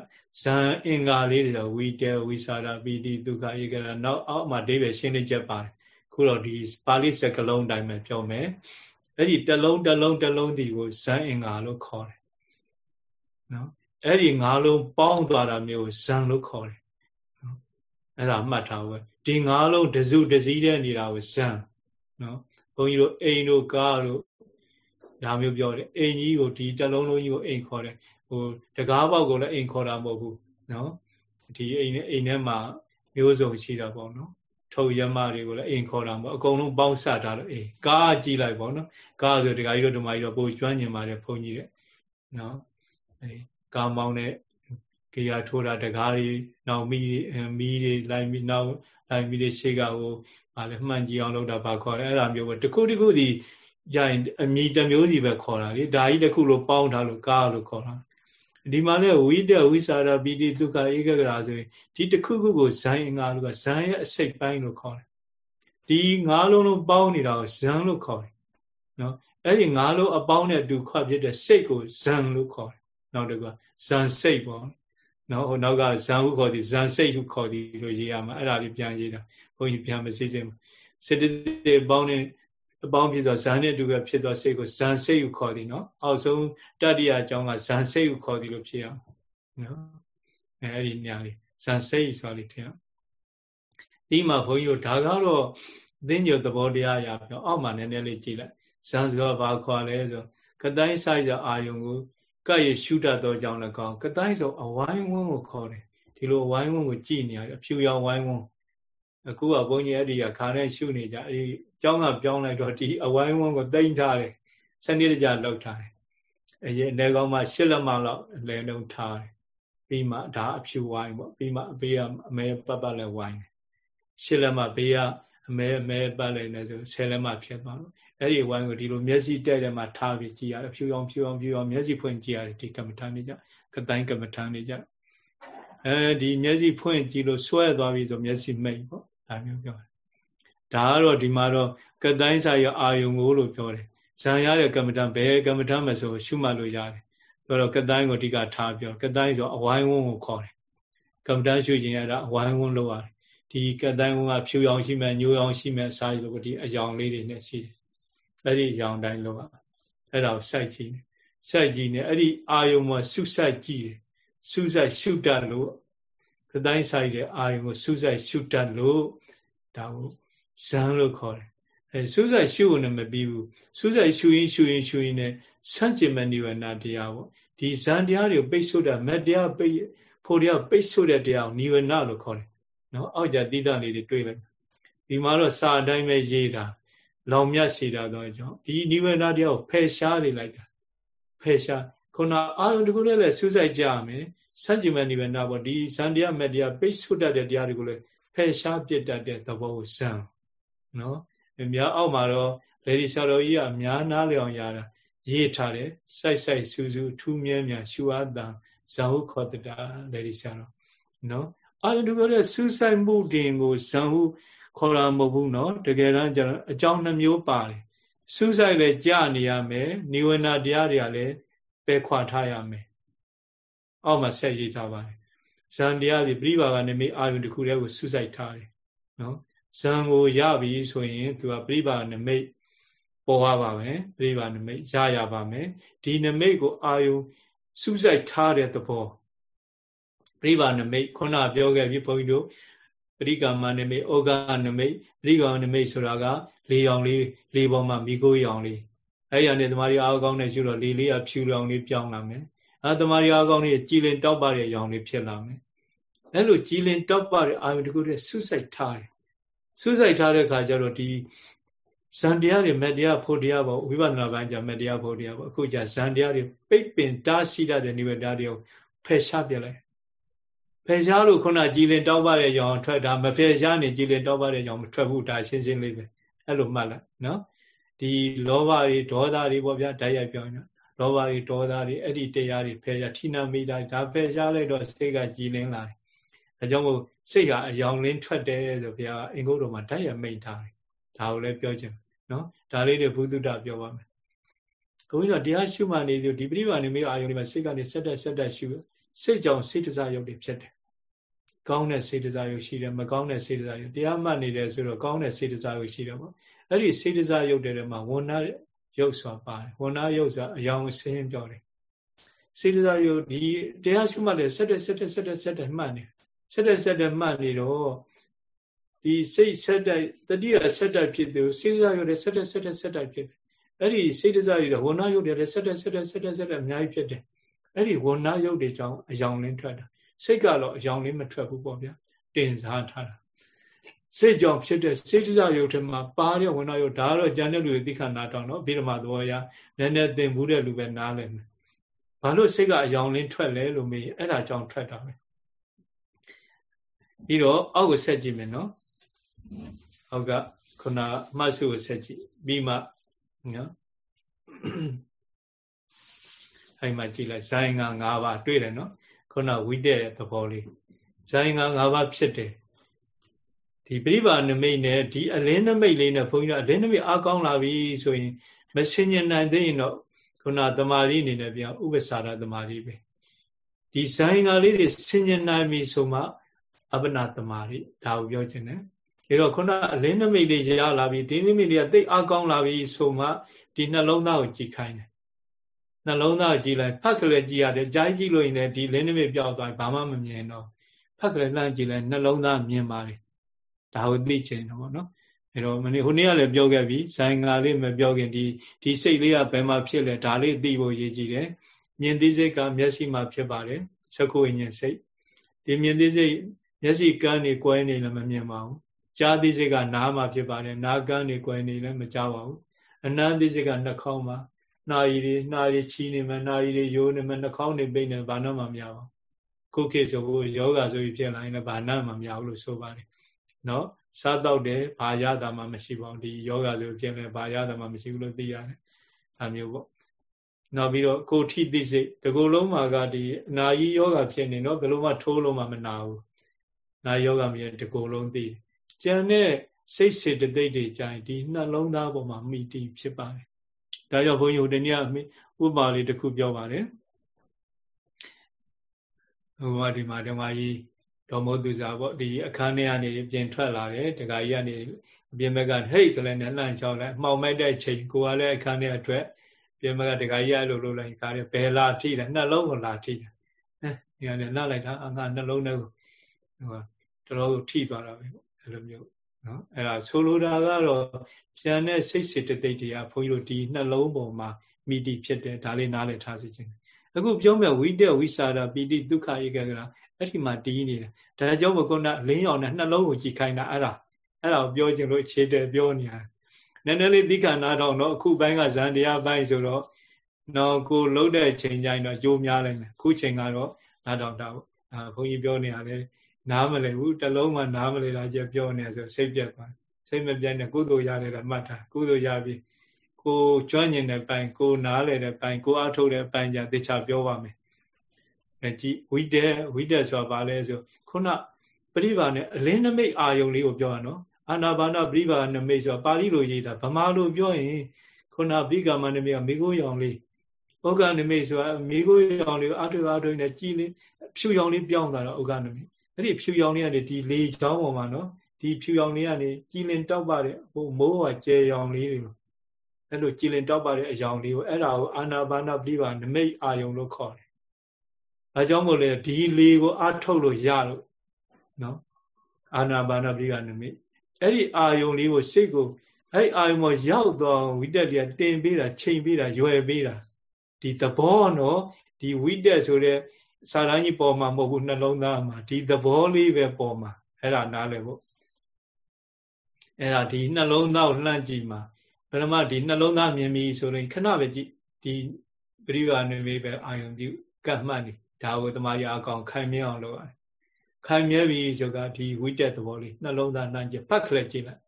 ဇံအင်္ဂါလေးတွေဆိုဝိတဝိစာရပိတိဒုက္ခဧကရာနောက်အောက်မှာဒိဗေရှင်းလင်းချက်ပါတယ် ခုတော့ဒီပါဠိစကားလုံးတိုင်းပဲပြောမယ်အဲ့ဒီတလုံးတလုံးတလုံးဒီကိုဇံအင်္ဂါလို့ခေါ်တယ်နော်အဲ့ဒီငါးလုံးပေါင်းသွားတာမျိုးဇံလို့ခေါ်တယ်အဲ့ဒါမှတ်ထားဖို့ဒီငါးလုံးတစုတစည်းတဲ့နေတာကိုဇံနော်ဘုန်းကြီးတို့အိမ်တို့ကားတို့ဒါမျိုးပြောတယ်အိမ်ကြီးကိုဒီတလုံးလုံးကြီးကိုအိမ်ခေါ်တယ်ဟိုတကားပေါက်ကိုလည်းအိမ်ခေါ်တာမဟုတ်ဘူးနော်ဒီအိမ်နဲ့အိမ်ထဲမှာမျိုးစုံရှိတာပေါ့နော် ထုပ်ရမတွေကိုလည်းအိမ်ခေါ်တာပေါ့အကုန်လုံးပေါင်းစထားလို့အိမ်ကားကြည့်လိုက်ပေါ့နော်ကားဆိုဒကာကြီးတို့ဓမ္မကြီးတို့ပိုကျွမ်းကျင်ပါတယ်ဘုန်းကြီးတဲ့နော်အဲကားမောင်းတဲ့ကေယာထိုးတာတကားတွေနောက်မီးမီးတွေလိုက်ပြီးနောက်လိုက်ပြီးရှေ့ကဟိုဗာလဲမှန်ကြည့်အောင်လုပ်တာဗာခေါ်တယ်အဲ့ဒါမျိုးပဲတခုတခုဒီကြရင်အမိတမျိုးစီပဲခေါ်တာလေဒါကြီးတစ်ခုလို့ပေါင်းထားလို့ကားလို့ခေါ်တာ ဒီမှာလဲဝိတဝိစာရပိတိဒုက္ခဧကဂရာဆိုရင်ဒီတစ်ခုခုကိုဇန်ငါလို့ကဇန်ရဲ့အစိတ်ပိုင်းလို့ခေါ်တယ်ဒီငါးလုံးလုံးပေါင်းနေတာကိုဇန်လို့ခေါ်တယ်နော်အဲ့ဒီငါးလုံးအပေါင်းနဲ့တူခွဖြစ်တဲ့စိတ်ကိုဇန်လို့ခေါ်တယ်နောက်တစ်ခုဇန်စိတ်ပေါ့နော်ဟိုနောက်ကဇန်ဟုခေါ်သည်ဇန်စိတ်ဟုခေါ်သည်လို့ရေးရမှာအဲ့ဒါလေးပြန်ရေးတာဘုန်းကြီးပြန်မစစ်စစ်စေတသိက်ပေါင်းနဲ့ အပေါင်းဖြစ်သောဇန်နဲ့တူကဖြစ်သောစိတ်ကိုဇန်စိတ်ဟုခေါ်သည်နော်အောက်ဆုံးတတိယအကြောင်းကဇန်စိတ်ဟုခေါ်သည်လို့ဖြစ်အောင်နော်အဲအဲ့ဒီညာလေးဇန်စိတ်ဆိုလေးထင်အောင်ဒီမှာဘုန်းကြီးတို့ဒါကတော့သင်္ကြန်သဘောတရားအရာပြောအောက်မှာနည်းနည်းလေးကြည့်လိုက်ဇန်ဆိုတာဘာခေါ်လဲဆိုကတိုင်းဆိုင်ကြအာယုံကိုကဲ့ရရှုတတ်သောကြောင့်လည်းကောင်းကတိုင်းဆိုအဝိုင်းဝန်းကိုခေါ်တယ်ဒီလိုအဝိုင်းဝန်းကိုကြည်နေရတယ်အဖြူရောင်ဝိုင်းဝန်း အခုကဘုန်းကြီးအဲ့ဒီကခါနဲ့ရှုနေကြအဲ့ဒီကျောင်းကပြောင်းလိုက်တော့ဒီအဝိုင်းဝန်းကိုတိမ့်ထားတယ်စနစ်တကျလောက်ထားတယ်အရင်အနေကောင်းမှရှစ်လက်မလောက်အလဲလုံးထားတယ်ပြီးမှဒါအဖြူဝိုင်းပေါ့ပြီးမှအပေးကအမဲပတ်ပတ်လဲဝိုင်းတယ်ရှစ်လက်မဘေးကအမဲအမဲပတ်လဲနေဆိုဆယ်လက်မဖြစ်သွားတော့အဲ့ဒီဝိုင်းကိုဒီလိုမျက်စိတဲ့တဲ့မှာထားပြီးကြည့်ရတယ်ဖြူအောင်ဖြူအောင်ဖြူအောင်မျက်စိဖွင့်ကြည့်ရတယ်ဒီကမ္မထာနေကြကတိုင်းကမ္မထာနေကြအဲဒီမျက်စိဖွင့်ကြည့်လို့ဆွဲသွားပြီဆိုမျက်စိမိတ်ပေါ့ ဒါမျိုးပြောတယ်ဒါကတော့ဒီမှာတော့ကတိုင်းစာရအာယုံကိုလို့ပြောတယ်ဇံရတဲ့ကမ္မဋ္ဌဘယ်ကမ္မဋ္ဌမဆိုရှုမှတ်လို့ရတယ်ဆိုတော့ကတိုင်းကိုအဓိကထားပြောကတိုင်းဆိုအဝိုင်းဝန်းကိုခေါ်တယ်ကမ္မဋ္ဌရှုခြင်းရတာအဝိုင်းဝန်းလို့ရတယ်ဒီကတိုင်းဝန်းကဖြူရောင်ရှိမယ်ညိုရောင်ရှိမယ်အစာရလို့ဒီအယောင်လေးတွေနဲ့ရှိတယ်အဲ့ဒီအယောင်တိုင်းလို့ပါအဲ့ဒါကိုစိုက်ကြည့်တယ်စိုက်ကြည့်နေအဲ့ဒီအာယုံမှာဆုစိုက်ကြည့်တယ်ဆုစိုက်ရှုတတ်လို့ ကတိုင်းဆိုင်တဲ့အာယုံကိုဆုစိုက်ရှုတတ်လို့ဒါကိုဇန်လို့ခေါ်တယ်အဲဆုစိုက်ရှုဖို့လည်းမပြီးဘူးဆုစိုက်ရှုရင်ရှုရင်ရှုရင်နဲ့စန့်ကျင်မဲ့နိဗ္ဗာန်တရားပေါ့ဒီဇန်တရားတွေကိုပိတ်ဆို့တာမတ်တရားပိတ်ဖို့တရားပိတ်ဆို့တဲ့တရားကိုနိဗ္ဗာန်လို့ခေါ်တယ်နော်အောက်ကြတိတလေးတွေတွေ့လိုက်ဒီမှာတော့စာအတိုင်းပဲရေးတာလောင်မြတ်စေတာတော့ကြောင့်ဒီနိဗ္ဗာန်တရားကိုဖယ်ရှားနေလိုက်တာဖယ်ရှားခုနအာယုန်တခုလည်းလည်းစူးစိုက်ကြရမယ် ဆန့်ကျင်မဲ့နိဗ္ဗာန်ပေါ့ဒီဇန်တရားမေတ္တရားပိတ်ဆုတတ်တဲ့တရားတွေကိုလည်းဖယ်ရှားပြစ်တတ်တဲ့သဘောကိုဇန်နော်များအောက်မှာတော့လေဒီဆရာတော်ကြီးကများနားလျောင်ရတာရေးထားတယ်စိုက်စိုက်စူးစူးထူးမြဲမြရှူအားတန်ဇာဟုခေါ်တတာလေဒီဆရာတော်နော်အဲ့ဒီလိုပြောတဲ့စူးစိုက်မှုတင်ကိုဇန်ဟုခေါ်တာမဟုတ်ဘူးနော်တကယ်တမ်းကျတော့အကြောင်းနှမျိုးပါတယ်စူးစိုက်လည်းကြာနေရမယ်နိဝရဏတရားတွေကလည်းပယ်ခွာထားရမယ် အောက်မှာဆက်ရေးထားပါတယ်ဇန်တရားဒီပြိပါကနေမိအာယုန်တစ်ခုတည်းကိုစူးစိုက်ထားတယ်နော်ဇန်ကိုရပြီဆိုရင်သူကပြိပါနမိတ်ပေါ်ရပါမယ်ပြိပါနမိတ်ရရပါမယ်ဒီနမိတ်ကိုအာယုန်စူးစိုက်ထားတဲ့သဘောပြိပါနမိတ်ခုနပြောခဲ့ပြီဘုန်းကြီးတို့ပရိကာမနမိတ်ဩဃနမိတ်ပရိကာနမိတ်ဆိုတာကလေရောင်လေးလေပေါ်မှာမိကိုရောင်လေးအဲ့ရနေတမာရီအားကောင်းနေရှုတော့လေလေးကဖြူရောင်လေးပြောင်းလာမယ် အဲတမာရီအားကောင်းနေကြည်လင်တောက်ပတဲ့ရောင်လေးဖြစ်လာမယ်အဲ့လိုကြည်လင်တောက်ပတဲ့အာယုတခုတည်းဆုစိုက်ထားတယ်ဆုစိုက်ထားတဲ့အခါကျတော့ဒီဇန်တရားတွေမတရားဖို့တရားပေါ့ဝိပဿနာပိုင်းကျမတရားဖို့တရားပေါ့အခုကျဇန်တရားတွေပိတ်ပင်တားဆီးတတ်တဲ့နိဗ္ဗာန်တရားတွေကိုဖယ်ရှားပြလိုက်ဖယ်ရှားလို့ခုနကြည်လင်တောက်ပတဲ့ရောင်ထွက်တာမဖယ်ရှားနေကြည်လင်တောက်ပတဲ့ရောင်မထွက်ဘူးဒါရှင်းရှင်းလေးပဲအဲ့လိုမှတ်လိုက်နော်ဒီလောဘတွေဒေါသတွေပေါ့ဗျာဓာတ်ရိုက်ပြောရင် လောဘတွေဒေါသတွေအဲ့ဒီတရားတွေဖယ်ရှားဌိနမိတာဒါဖယ်ရှားလိုက်တော့စိတ်ကကြည်လင်လာတယ်အဲကြောင့်မို့စိတ်ကအယောင်လင်းထွက်တယ်ဆိုဘုရားအင်္ဂုတ္တမှာဓာတ်ရမိတ်ထားတယ်ဒါကိုလည်းပြောချင်နော်ဒါလေးတွေဘုဒ္ဓတပြောပါမယ်ဘုန်းကြီးတို့တရားရှုမှနေသူဒီပြိပာနေမျိုးအာယုန်တွေမှာစိတ်ကနေဆက်တက်ဆက်တက်ရှုစိတ်ကြောင့်စိတ်တစားရုပ်တွေဖြစ်တယ်ကောင်းတဲ့စေတစာရုပ်ရှိတယ်မကောင်းတဲ့စေတစာရုပ်တရားမှတ်နေတယ်ဆိုတော့ကောင်းတဲ့စေတစာရုပ်ရှိတယ်ပေါ့အဲ့ဒီစေတစာရုပ်တွေထဲမှာဝဏ္ဏ ရုပ်ဆိုတာပါတယ်ဝဏ္ဏရုပ်ဆိုတာအယောင်ဆင်းပြောတယ်စေတစာရုပ်ဒီတရားရှုမှတ်တယ်ဆက်တက်ဆက်တက်ဆက်တက်ဆက်တက်မှတ်နေဆက်တက်ဆက်တက်မှတ်နေတော့ဒီစိတ်ဆက်တက်တတိယဆက်တက်ဖြစ်တယ်စေတစာရုပ်တွေဆက်တက်ဆက်တက်ဆက်တက်ဖြစ်တယ်အဲ့ဒီစိတ်တစားတွေဝဏယုတ်တွေဆက်တက်ဆက်တက်ဆက်တက်ဆက်တက်အများကြီးဖြစ်တယ်အဲ့ဒီဝဏယုတ်တွေကြောင့်အယောင်လင်းထွက်တာစိတ်ကတော့အယောင်လင်းမထွက်ဘူးပေါ့ဗျာတင်စားထားတာ စိတ်ကြောင့်ဖြစ်တဲ့စိတ်တစားယုတ်ထဲမှာပါတဲ့ဝဏယုတ်ဒါကတော့ကျန်တဲ့လူတွေသိခဏနာတောင်းတော့ဗိဓမာသဘောရနည်းနည်းသင်ဘူးတဲ့လူပဲနားလည်မယ်ဘာလို့စိတ်ကအယောင်လင်းထွက်လဲလို့မေးအဲ့ဒါကြောင့်ထွက်တာပဲပြီးတော့အောက်ကိုဆက်ကြည့်မယ်နော်အောက်ကခုနအမှတ်စုကိုဆက်ကြည့်ပြီးမှနော်အဲ့မှာကြည့်လိုက်ဇိုင်းက၅ပါးတွေ့တယ်နော်ခုနဝိတက်ရဲ့သဘောလေးဇိုင်းက၅ပါးဖြစ်တယ် ဒီပြိပါနမိတ်နဲ့ဒီအလင်းနမိတ်လေးနဲ့ဘုန်းကြီးတို့အလင်းနမိတ်အကောင်းလာပြီဆိုရင်မစင်ញနိုင်သေးရင်တော့ခုနတမာရီအနေနဲ့ပြောဥပ္ပစာရတမာရီပဲဒီဇိုင်းကလေးတွေစင်ញနိုင်ပြီဆိုမှအပနာတမာရီဒါကိုပြောချင်တယ်ဒါတော့ခုနအလင်းနမိတ်လေးရလာပြီဒီနမိတ်လေးကသိအကောင်းလာပြီဆိုမှဒီနှလုံးသားကိုကြည်ခိုင်းတယ်နှလုံးသားကြည်လိုက်ဖတ်ကလေးကြည်ရတယ်ကြားကြည့်လို့ရင်လည်းဒီလင်းနမိတ်ပြောက်သွားဘာမှမမြင်တော့ဖတ်ကလေးလှမ်းကြည့်လိုက်နှလုံးသားမြင်ပါလေ ဒါကိုသိချင်တယ်ပေါ့နော်အဲတော့မနေ့ဟိုနေ့ကလည်းပြောခဲ့ပြီဇိုင်ငါလေးမပြောခင်ဒီဒီစိတ်လေးကဘယ်မှာဖြစ်လဲဒါလေးသိဖို့ရည်ကြည်တယ်မြင်သိစိတ်ကမျက်စိမှာဖြစ်ပါတယ်သက္ကုဝိညာဉ်စိတ်ဒီမြင်သိစိတ်မျက်စိကန်းနေကွဲနေလည်းမမြင်ပါဘူးကြားသိစိတ်ကနားမှာဖြစ်ပါတယ်နားကန်းနေကွဲနေလည်းမကြားပါဘူးအနန္သိစိတ်ကနှာခေါင်းမှာနှာရည်တွေနှာရည်ချီနေမှနှာရည်တွေယိုးနေမှနှာခေါင်းတွေပိတ်နေဘာမှမမြပါဘူးခုခေတ်ဆိုဘူးယောဂဆိုပြီးဖြစ်လာရင်လည်းဘာမှမမြဘူးလို့ဆိုပါတယ် နော်စားတော့တယ်ဘာရတာမှမရှိပါဘူးဒီယောဂဆိုဖြစ်လဲဘာရတာမှမရှိဘူးလို့သိရတယ်အဲမျိုးပေါ့နောက်ပြီးတော့ကိုထိသိစိတ်ဒီကုလုံးမှာကဒီအနာကြီးယောဂဖြစ်နေတော့ဘယ်လိုမှထိုးလို့မှမနာဘူးနာယောဂမြေဒီကုလုံးသိကျန်တဲ့စိတ်စေတသိက်တွေကြရင်ဒီနှလုံးသားပေါ်မှာမိတီဖြစ်ပါတယ်ဒါကြောင့်ဘုန်းကြီးတို့တနည်းဥပမာလေးတစ်ခုပြောပါတယ်ဟိုကဒီမှာဓမ္မကြီး ဒေါ်မိုးသူစာပေါ့ဒီအခန်းထဲကနေပြင်ထွက်လာတယ်တခါကြီးကနေအပြင်ဘက်ကဟိတ်ကလေးနဲ့လှန့်ချောင်းလိုက်မှောင်မိုက်တဲ့ချိန်ကိုကလည်းအခန်းထဲအထွက်ပြင်ဘက်ကတခါကြီးအဲ့လိုလုပ်လိုက်ခါတယ်ဘယ်လာထိတယ်နှလုံးကိုလာထိတယ်အဲဒီကနေလှလိုက်တာအငါနှလုံးထဲကိုဟိုတော်တော်ထိသွားတာပဲပေါ့အဲ့လိုမျိုးနော်အဲ့ဒါဆိုလိုတာကတော့ကျန်တဲ့စိတ်စေတသိက်တွေကဘုန်းကြီးတို့ဒီနှလုံးပေါ်မှာမိတိဖြစ်တယ်ဒါလေးနားလည်ထားစေချင်တယ်အခုပြောမယ်ဝိတက်ဝိစာဒပီတိဒုက္ခဧကဂရ အဲ့ဒီမှာတည်နေတယ်ဒါကြောင့်မကုဏလင်းရောင်နဲ့နှလုံးကိုကြည်ခိုင်းတာအဲ့ဒါအဲ့ဒါကိုပြောချင်လို့ခြေတယ်ပြောနေတာနည်းနည်းလေးသိခဏနာတော့တော့အခုပိုင်းကဇန်တရားပိုင်းဆိုတော့တော့ကိုလှုပ်တဲ့ချိန်ကျရင်တော့ကြိုးများလိုက်မယ်ခုချိန်ကတော့နားတော့တာပေါ့အာဘုန်းကြီးပြောနေရတယ်နားမလည်ဘူးတလုံးမှနားမလည်တာကြပြောနေဆိုစိတ်ပြတ်သွားစိတ်မပြတ်နဲ့ကုသိုလ်ရတယ်တော့မှတ်တာကုသိုလ်ရပြီကိုကျွမ်းကျင်တဲ့ပိုင်းကိုနားလည်တဲ့ပိုင်းကိုအထုတ်တဲ့ပိုင်းじゃသေချာပြောပါမယ် အဲကြည့်ဝိတက်ဝိတက်ဆိုတာဘာလဲဆိုခုနပရိပါနဲ့အလင်းနမိတ်အာယုံလေးကိုပြောရနော်အာနာပါနပရိပါနမိတ်ဆိုတာပါဠိလိုရေးတာဗမာလိုပြောရင်ခုနဘိကမနမိတ်ကမိခိုးရောင်လေးဥက္ကနမိတ်ဆိုတာမိခိုးရောင်လေးကိုအထုအထုနဲ့ကြည်လေးဖြူရောင်လေးပြောင်းသွားတော့ဥက္ကနမိတ်အဲ့ဒီဖြူရောင်လေးကနေဒီလေချောင်းပေါ်မှာနော်ဒီဖြူရောင်လေးကနေကြည်လင်တောက်ပါတဲ့ဟိုမိုးဟာကျဲရောင်လေးတွေအဲ့လိုကြည်လင်တောက်ပါတဲ့အယောင်လေးကိုအဲ့ဒါကိုအာနာပါနပရိပါနမိတ်အာယုံလို့ခေါ်တယ်။ ဒါကြောင့်မို့လဲဒီလေကိုအထုတ်လို့ရလို့နော်အာနာပါနပရိပါနမိတ်အဲ့ဒီအာယုံလေးကိုစိတ်ကိုအဲ့အာယုံမှာရောက်တော့ဝိတက်တွေကတင်ပေးတာချိန်ပေးတာရွယ်ပေးတာဒီသဘောနော်ဒီဝိတက်ဆိုတဲ့စာရန်ကြီးပေါ်မှာမဟုတ်ဘူးနှလုံးသားမှာဒီသဘောလေးပဲပေါ်မှာအဲ့ဒါနားလည်ဖို့အဲ့ဒါဒီနှလုံးသားကိုလှမ်းကြည့်မှာဘယ်မှဒီနှလုံးသားမြင်ပြီဆိုရင်ခဏပဲကြည့်ဒီပရိပါနေပဲအာယုံပြုကတ်မှတ်နေ ဒါကိုတမရီအကောင်ခိုင်မြဲအောင်လုပ်ရတယ်ခိုင်မြဲပြီဆိုတာဒီဝိတက်သဘောလေးနှလုံးသားနှမ်းကြည့်ဖတ်ခလက်ကြည့်လိုက်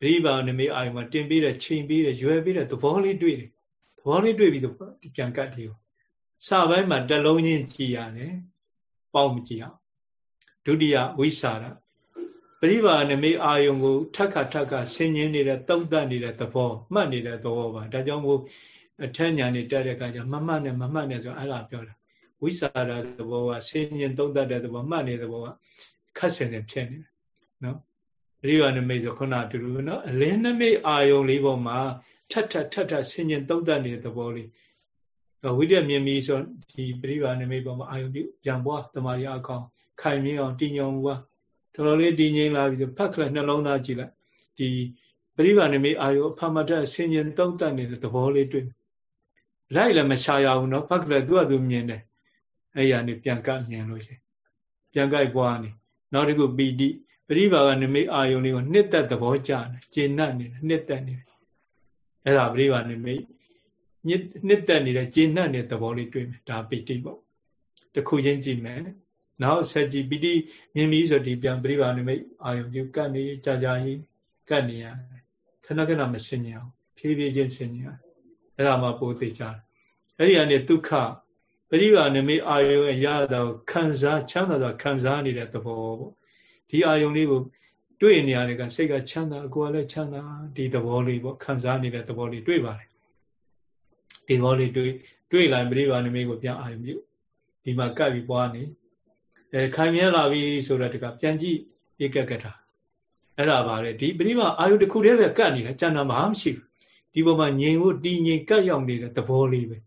ပရိပါနေမေအာယုံမှာတင်ပေးတဲ့ချိန်ပေးတဲ့ရွယ်ပေးတဲ့သဘောလေးတွေ့တယ်သဘောလေးတွေ့ပြီးတော့ပြန်ကတ်တယ်စပိုင်းမှာတလုံးချင်းကြည်ရတယ်ပေါင်းမကြည့်အောင်ဒုတိယဝိစာရပရိပါနမိအာယုံကိုထက်ခါထက်ခါဆင်ញင်းနေတဲ့တုံ့တက်နေတဲ့သဘောမှတ်နေတဲ့သဘောပါဒါကြောင့်မို့အထက်ညာနေတက်တဲ့အခါကျမမှတ်နဲ့မမှတ်နဲ့ဆိုအဲ့ဒါပြောတာ ဝိစာရသဘောကဆင်ញင်းတုံ့တက်တဲ့သဘောမှတ်နေတဲ့သဘောကခက်ဆင်ဆင်ဖြစ်နေတယ်နော်ပရိပါနမိဆိုခုနတူတူနော်အလင်းနမိအာယုံလေးပေါ်မှာထက်ထက်ထက်ထက်ဆင်ញင်းတုံ့တက်နေတဲ့သဘောလေးဝိတ္တမြင်ပြီးဆိုဒီပရိပါနမိပေါ်မှာအာယုံပြုပြန်ပွားတမာရီအကောင်ခိုင်မြအောင်တည်ညောင်ပွားတော်တော်လေးတည်ငြိမ်လာပြီးဖတ်ခလက်နှလုံးသားကြည့်လိုက်ဒီပ ရိပါဏမိအာယုအဖမတဆင်ញင်သုံးတတ်နေတဲ့သဘောလေးတွေ့လိုက်လည်းမရှာရဘူးနော်ဖတ်ကလေးသူကသူမြင်တယ် အဲ့ရနေပြန်ကမြင်လို့ရှိရင်ပြန်ကြိုက်ပွားနေနောက်တစ်ခုပီတိပရိပါကနမိအာယုန်လေးကိုနှစ်သက်သဘောကျတယ်ကျေနပ်နေတယ်နှစ်သက်နေတယ်အဲ့ဒါပရိပါနမိနှစ်သက်နေတဲ့ကျေနပ်နေတဲ့သဘောလေးတွေ့မယ်ဒါပီတိပေါ့တခုချင်းကြည့်မယ်နောက်ဆက်ကြည့်ပီတိမြင်ပြီးဆိုဒီပြန်ပရိပါနမိအာယုန်ပြုကတ်နေကြာကြာကြီးကတ်နေရခဏခဏမစင်ကြအောင်ဖြည်းဖြည်းချင်းစင်ကြအဲ့ဒါမှပိုသိကြတယ်အဲ့ဒီကနေဒုက္ခ ပရိပါနမိအာယုံရတာကိုခံစားချမ်းသာစွာခံစားနေတဲ့သဘောပေါ့ဒီအာယုံလေးကိုတွေ့နေရတဲ့ကစိတ်ကချမ်းသာအကိုယ်ကလည်းချမ်းသာဒီသဘောလေးပေါ့ခံစားနေတဲ့သဘောလေးတွေ့ပါတယ်ဒီသဘောလေးတွေ့တွေ့လိုက်ပရိပါနမိကိုပြန်အာယုံပြုဒီမှာကပ်ပြီးပွားနေအဲခိုင်မြဲလာပြီဆိုတော့တကပြန်ကြည့်ဧကကတာအဲ့ဒါပါလေဒီပရိပါအာယုတစ်ခုတည်းပဲကပ်နေတယ်ကျန်တာဘာမှမရှိဘူးဒီပေါ်မှာငြိမ်ဖို့တည်ငြိမ်ကပ်ရောက်နေတဲ့သဘောလေးပဲ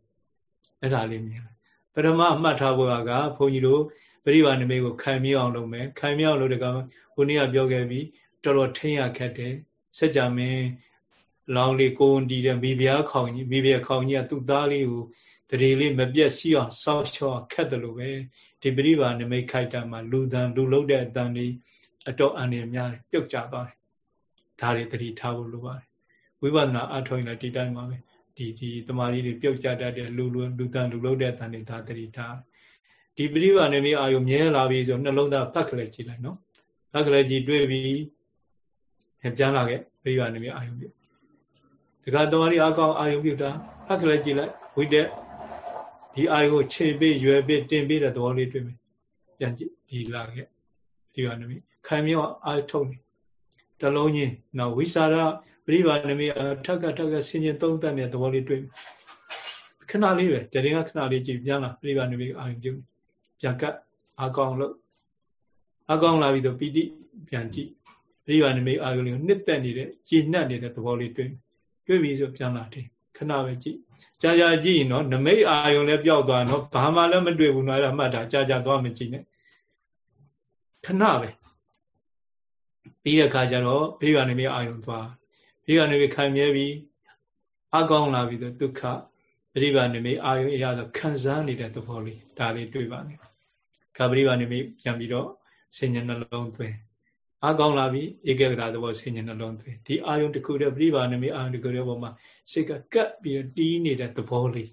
အဲ့ဒါလေးမြင် ပထမမှတ်ထားဖို့ကဘုန်းကြီးတို့ပရိပါနမိတ်ကိုခံမြအောင်လုပ်မယ်ခံမြအောင်လုပ်တဲ့ကဘုန်းကြီးကပြောခဲ့ပြီးတော်တော်ထိမ့်ရခက်တယ်စัจ जा မင်းလောင်လေးကိုဝန်တီးတဲ့မိဖုရားခေါင်ကြီးမိဖုရားခေါင်ကြီးကသူ့သားလေးကိုတရေလေးမပြတ်စီအောင်စောက်ချောခက်တယ်လို့ပဲဒီပရိပါနမိတ်ခိုက်တာမှာလူတန်လူလုံးတဲ့အတန်လေးအတော်အန္တရာယ်များတယ်ပြုတ်ကြသွားတယ်ဒါတွေတတိထားဖို့လိုပါတယ်ဝိပဿနာအထောက်ရင်လည်းဒီတိုင်းပါပဲ ဒီဒီတမာရီတွေပြုတ်ကြတတ်တဲ့လူလူလူတန်လူလုံးတဲ့တန်တွေဒါတတိထားဒီပရိပါနေမီအာယုမြဲလာပြီဆိုနှလုံးသားဖတ်ကလေးကြည့်လိုက်နော်ဖတ်ကလေးကြည့်တွေ့ပြီပြန်လာခဲ့ပရိပါနေမီအာယုပြုဒီကတမာရီအကောင်အာယုပြုတာဖတ်ကလေးကြည့်လိုက်ဝိတက်ဒီအာယုကိုခြေပေးရွယ်ပေးတင်ပေးတဲ့သဘောလေးတွေ့မယ်ပြန်ကြည့်ဒီလာခဲ့ဒီပါနေမီခံမြောက်အာထုတ်နေတလုံးချင်းနောက်ဝိစာရ ပရိပါဏမိထက်ကထက်ကဆင်ញင်သုံးသပ်တဲ့သဘောလေးတွေ့ခဏလေးပဲတရင်ကခဏလေးကြည့်ပြန်လာပရိပါဏမိအာရုံပြုပြန်ကတ်အကောင်လို့အကောင်လာပြီးတော့ပီတိပြန်ကြည့်ပရိပါဏမိအာရုံလေးကိုနှစ်သက်နေတဲ့ကြည်နှက်နေတဲ့သဘောလေးတွေ့တွေ့ပြီဆိုပြန်လာတယ်ခဏပဲကြည့်ကြာကြာကြည့်ရင်တော့နမိတ်အာယုံလည်းပျောက်သွားတော့ဘာမှလည်းမတွေ့ဘူးနော်အဲ့ဒါမှတ်တာကြာကြာသွားမကြည့်နဲ့ခဏပဲပြီးတဲ့အခါကျတော့ဘိဗာနေမြေအာယုံသွား ဘိဗာနေမြေခံမြဲပြီးအကောင်းလာပြီးတော့ဒုက္ခပရိပါနေမြေအာယုံအရာတော့ခံစားနေတဲ့သဘောလေးဒါလေးတွေ့ပါမယ်ခပရိပါနေမြေပြန်ပြီးတော့ဆင်ញနှလုံးသွင်းအကောင်းလာပြီးဧကဂရသဘောဆင်ញနှလုံးသွင်းဒီအာယုံတစ်ခုတည်းပရိပါနေမြေအာယုံတစ်ခုတည်းပေါ်မှာစိတ်ကကပ်ပြီးတီးနေတဲ့သဘောလေး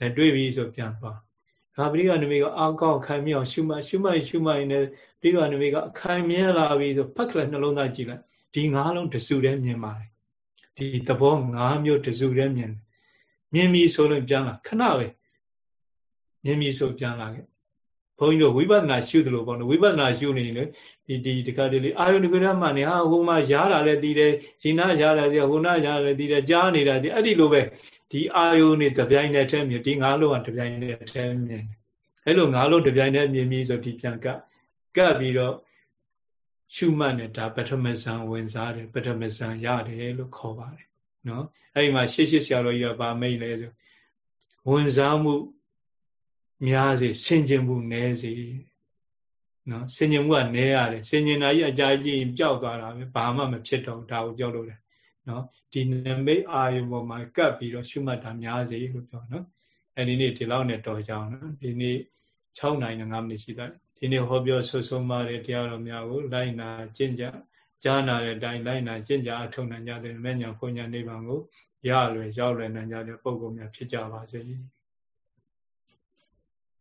အဲတွေ့ပြီဆိုပြန်သွားဒါပရိကနမိကအကောက်ခိုင်မြောင်ရှုမှတ်ရှုမှတ်ရှုမှတ်နေပရိကနမိကအခိုင်မြဲလာပြီဆိုဖတ်ကလေးနှလုံးသားကြည့်လိုက် ဒီငါးလုံးတစုတည်းမြင်ပါတယ်ဒီသဘောငါးမျိုးတစုတည်းမြင်မြင်ပြီဆိုလို့ပြန်လာခဏပဲမြင်ပြီဆိုပြန်လာခဲ့ဘုန်းကြီးတို့ဝိပဿနာရှုတယ်လို့ပေါ့နော်ဝိပဿနာရှုနေလေဒီဒီဒီကတည်းကအာယုန်ဒီကရမှနေဟာဟိုမှာရားလာလဲတည်တယ်ဒီနာရားလာတယ်ဟိုနာရားလာတည်တယ်ကြားနေတာဒီအဲ့ဒီလိုပဲဒီအာယုန်နေတပြိုင်တည်းထဲမြင်ဒီငါးလုံးကတပြိုင်တည်းထဲမြင်အဲ့လိုငါးလုံးတပြိုင်တည်းမြင်ပြီးဆိုဒီပြန်ကကပ်ပြီးတော့ ရှုမှတ်နဲ့ဒါပထမဇန်ဝင်စားတယ်ပထမဇန်ရတယ်လို့ခေါ်ပါတယ်နော်အဲ့ဒီမှာရှေ့ရှေ့ဆရာတော်ကြီးကဗာမိတ်လဲဆိုဝင်စားမှုများစေဆင်ခြင်မှုနည်းစေနော်ဆင်ခြင်မှုကနည်းရတယ်ဆင်ခြင်တာကြီးအကြာကြီးပျောက်သွားတာပဲဘာမှမဖြစ်တော့ဒါကိုပြောလို့တယ်နော်ဒီနမိတ်အာယုံပေါ်မှာကပ်ပြီးတော့ရှုမှတ်တာများစေလို့ပြောနော်အဲဒီနေ့ဒီလောက်နဲ့တော်ကြအောင်နော်ဒီနေ့6နိုင်5မိနစ်ရှိတယ် ဒီနေ့ဟောပြောဆွဆုံးပါတဲ့တရားတော်များကိုလိုက်နာကျင့်ကြကြားနာတဲ့အတိုင်းလိုက်နာကျင့်ကြအထောက်နိုင်ကြတဲ့မဲ့ညာဖွညာနိဗ္ဗာန်ကိုရလွယ်ရောက်လွယ်နိုင်ကြတဲ့ပုဂ္ဂိုလ်များဖြစ်ကြပါစေ။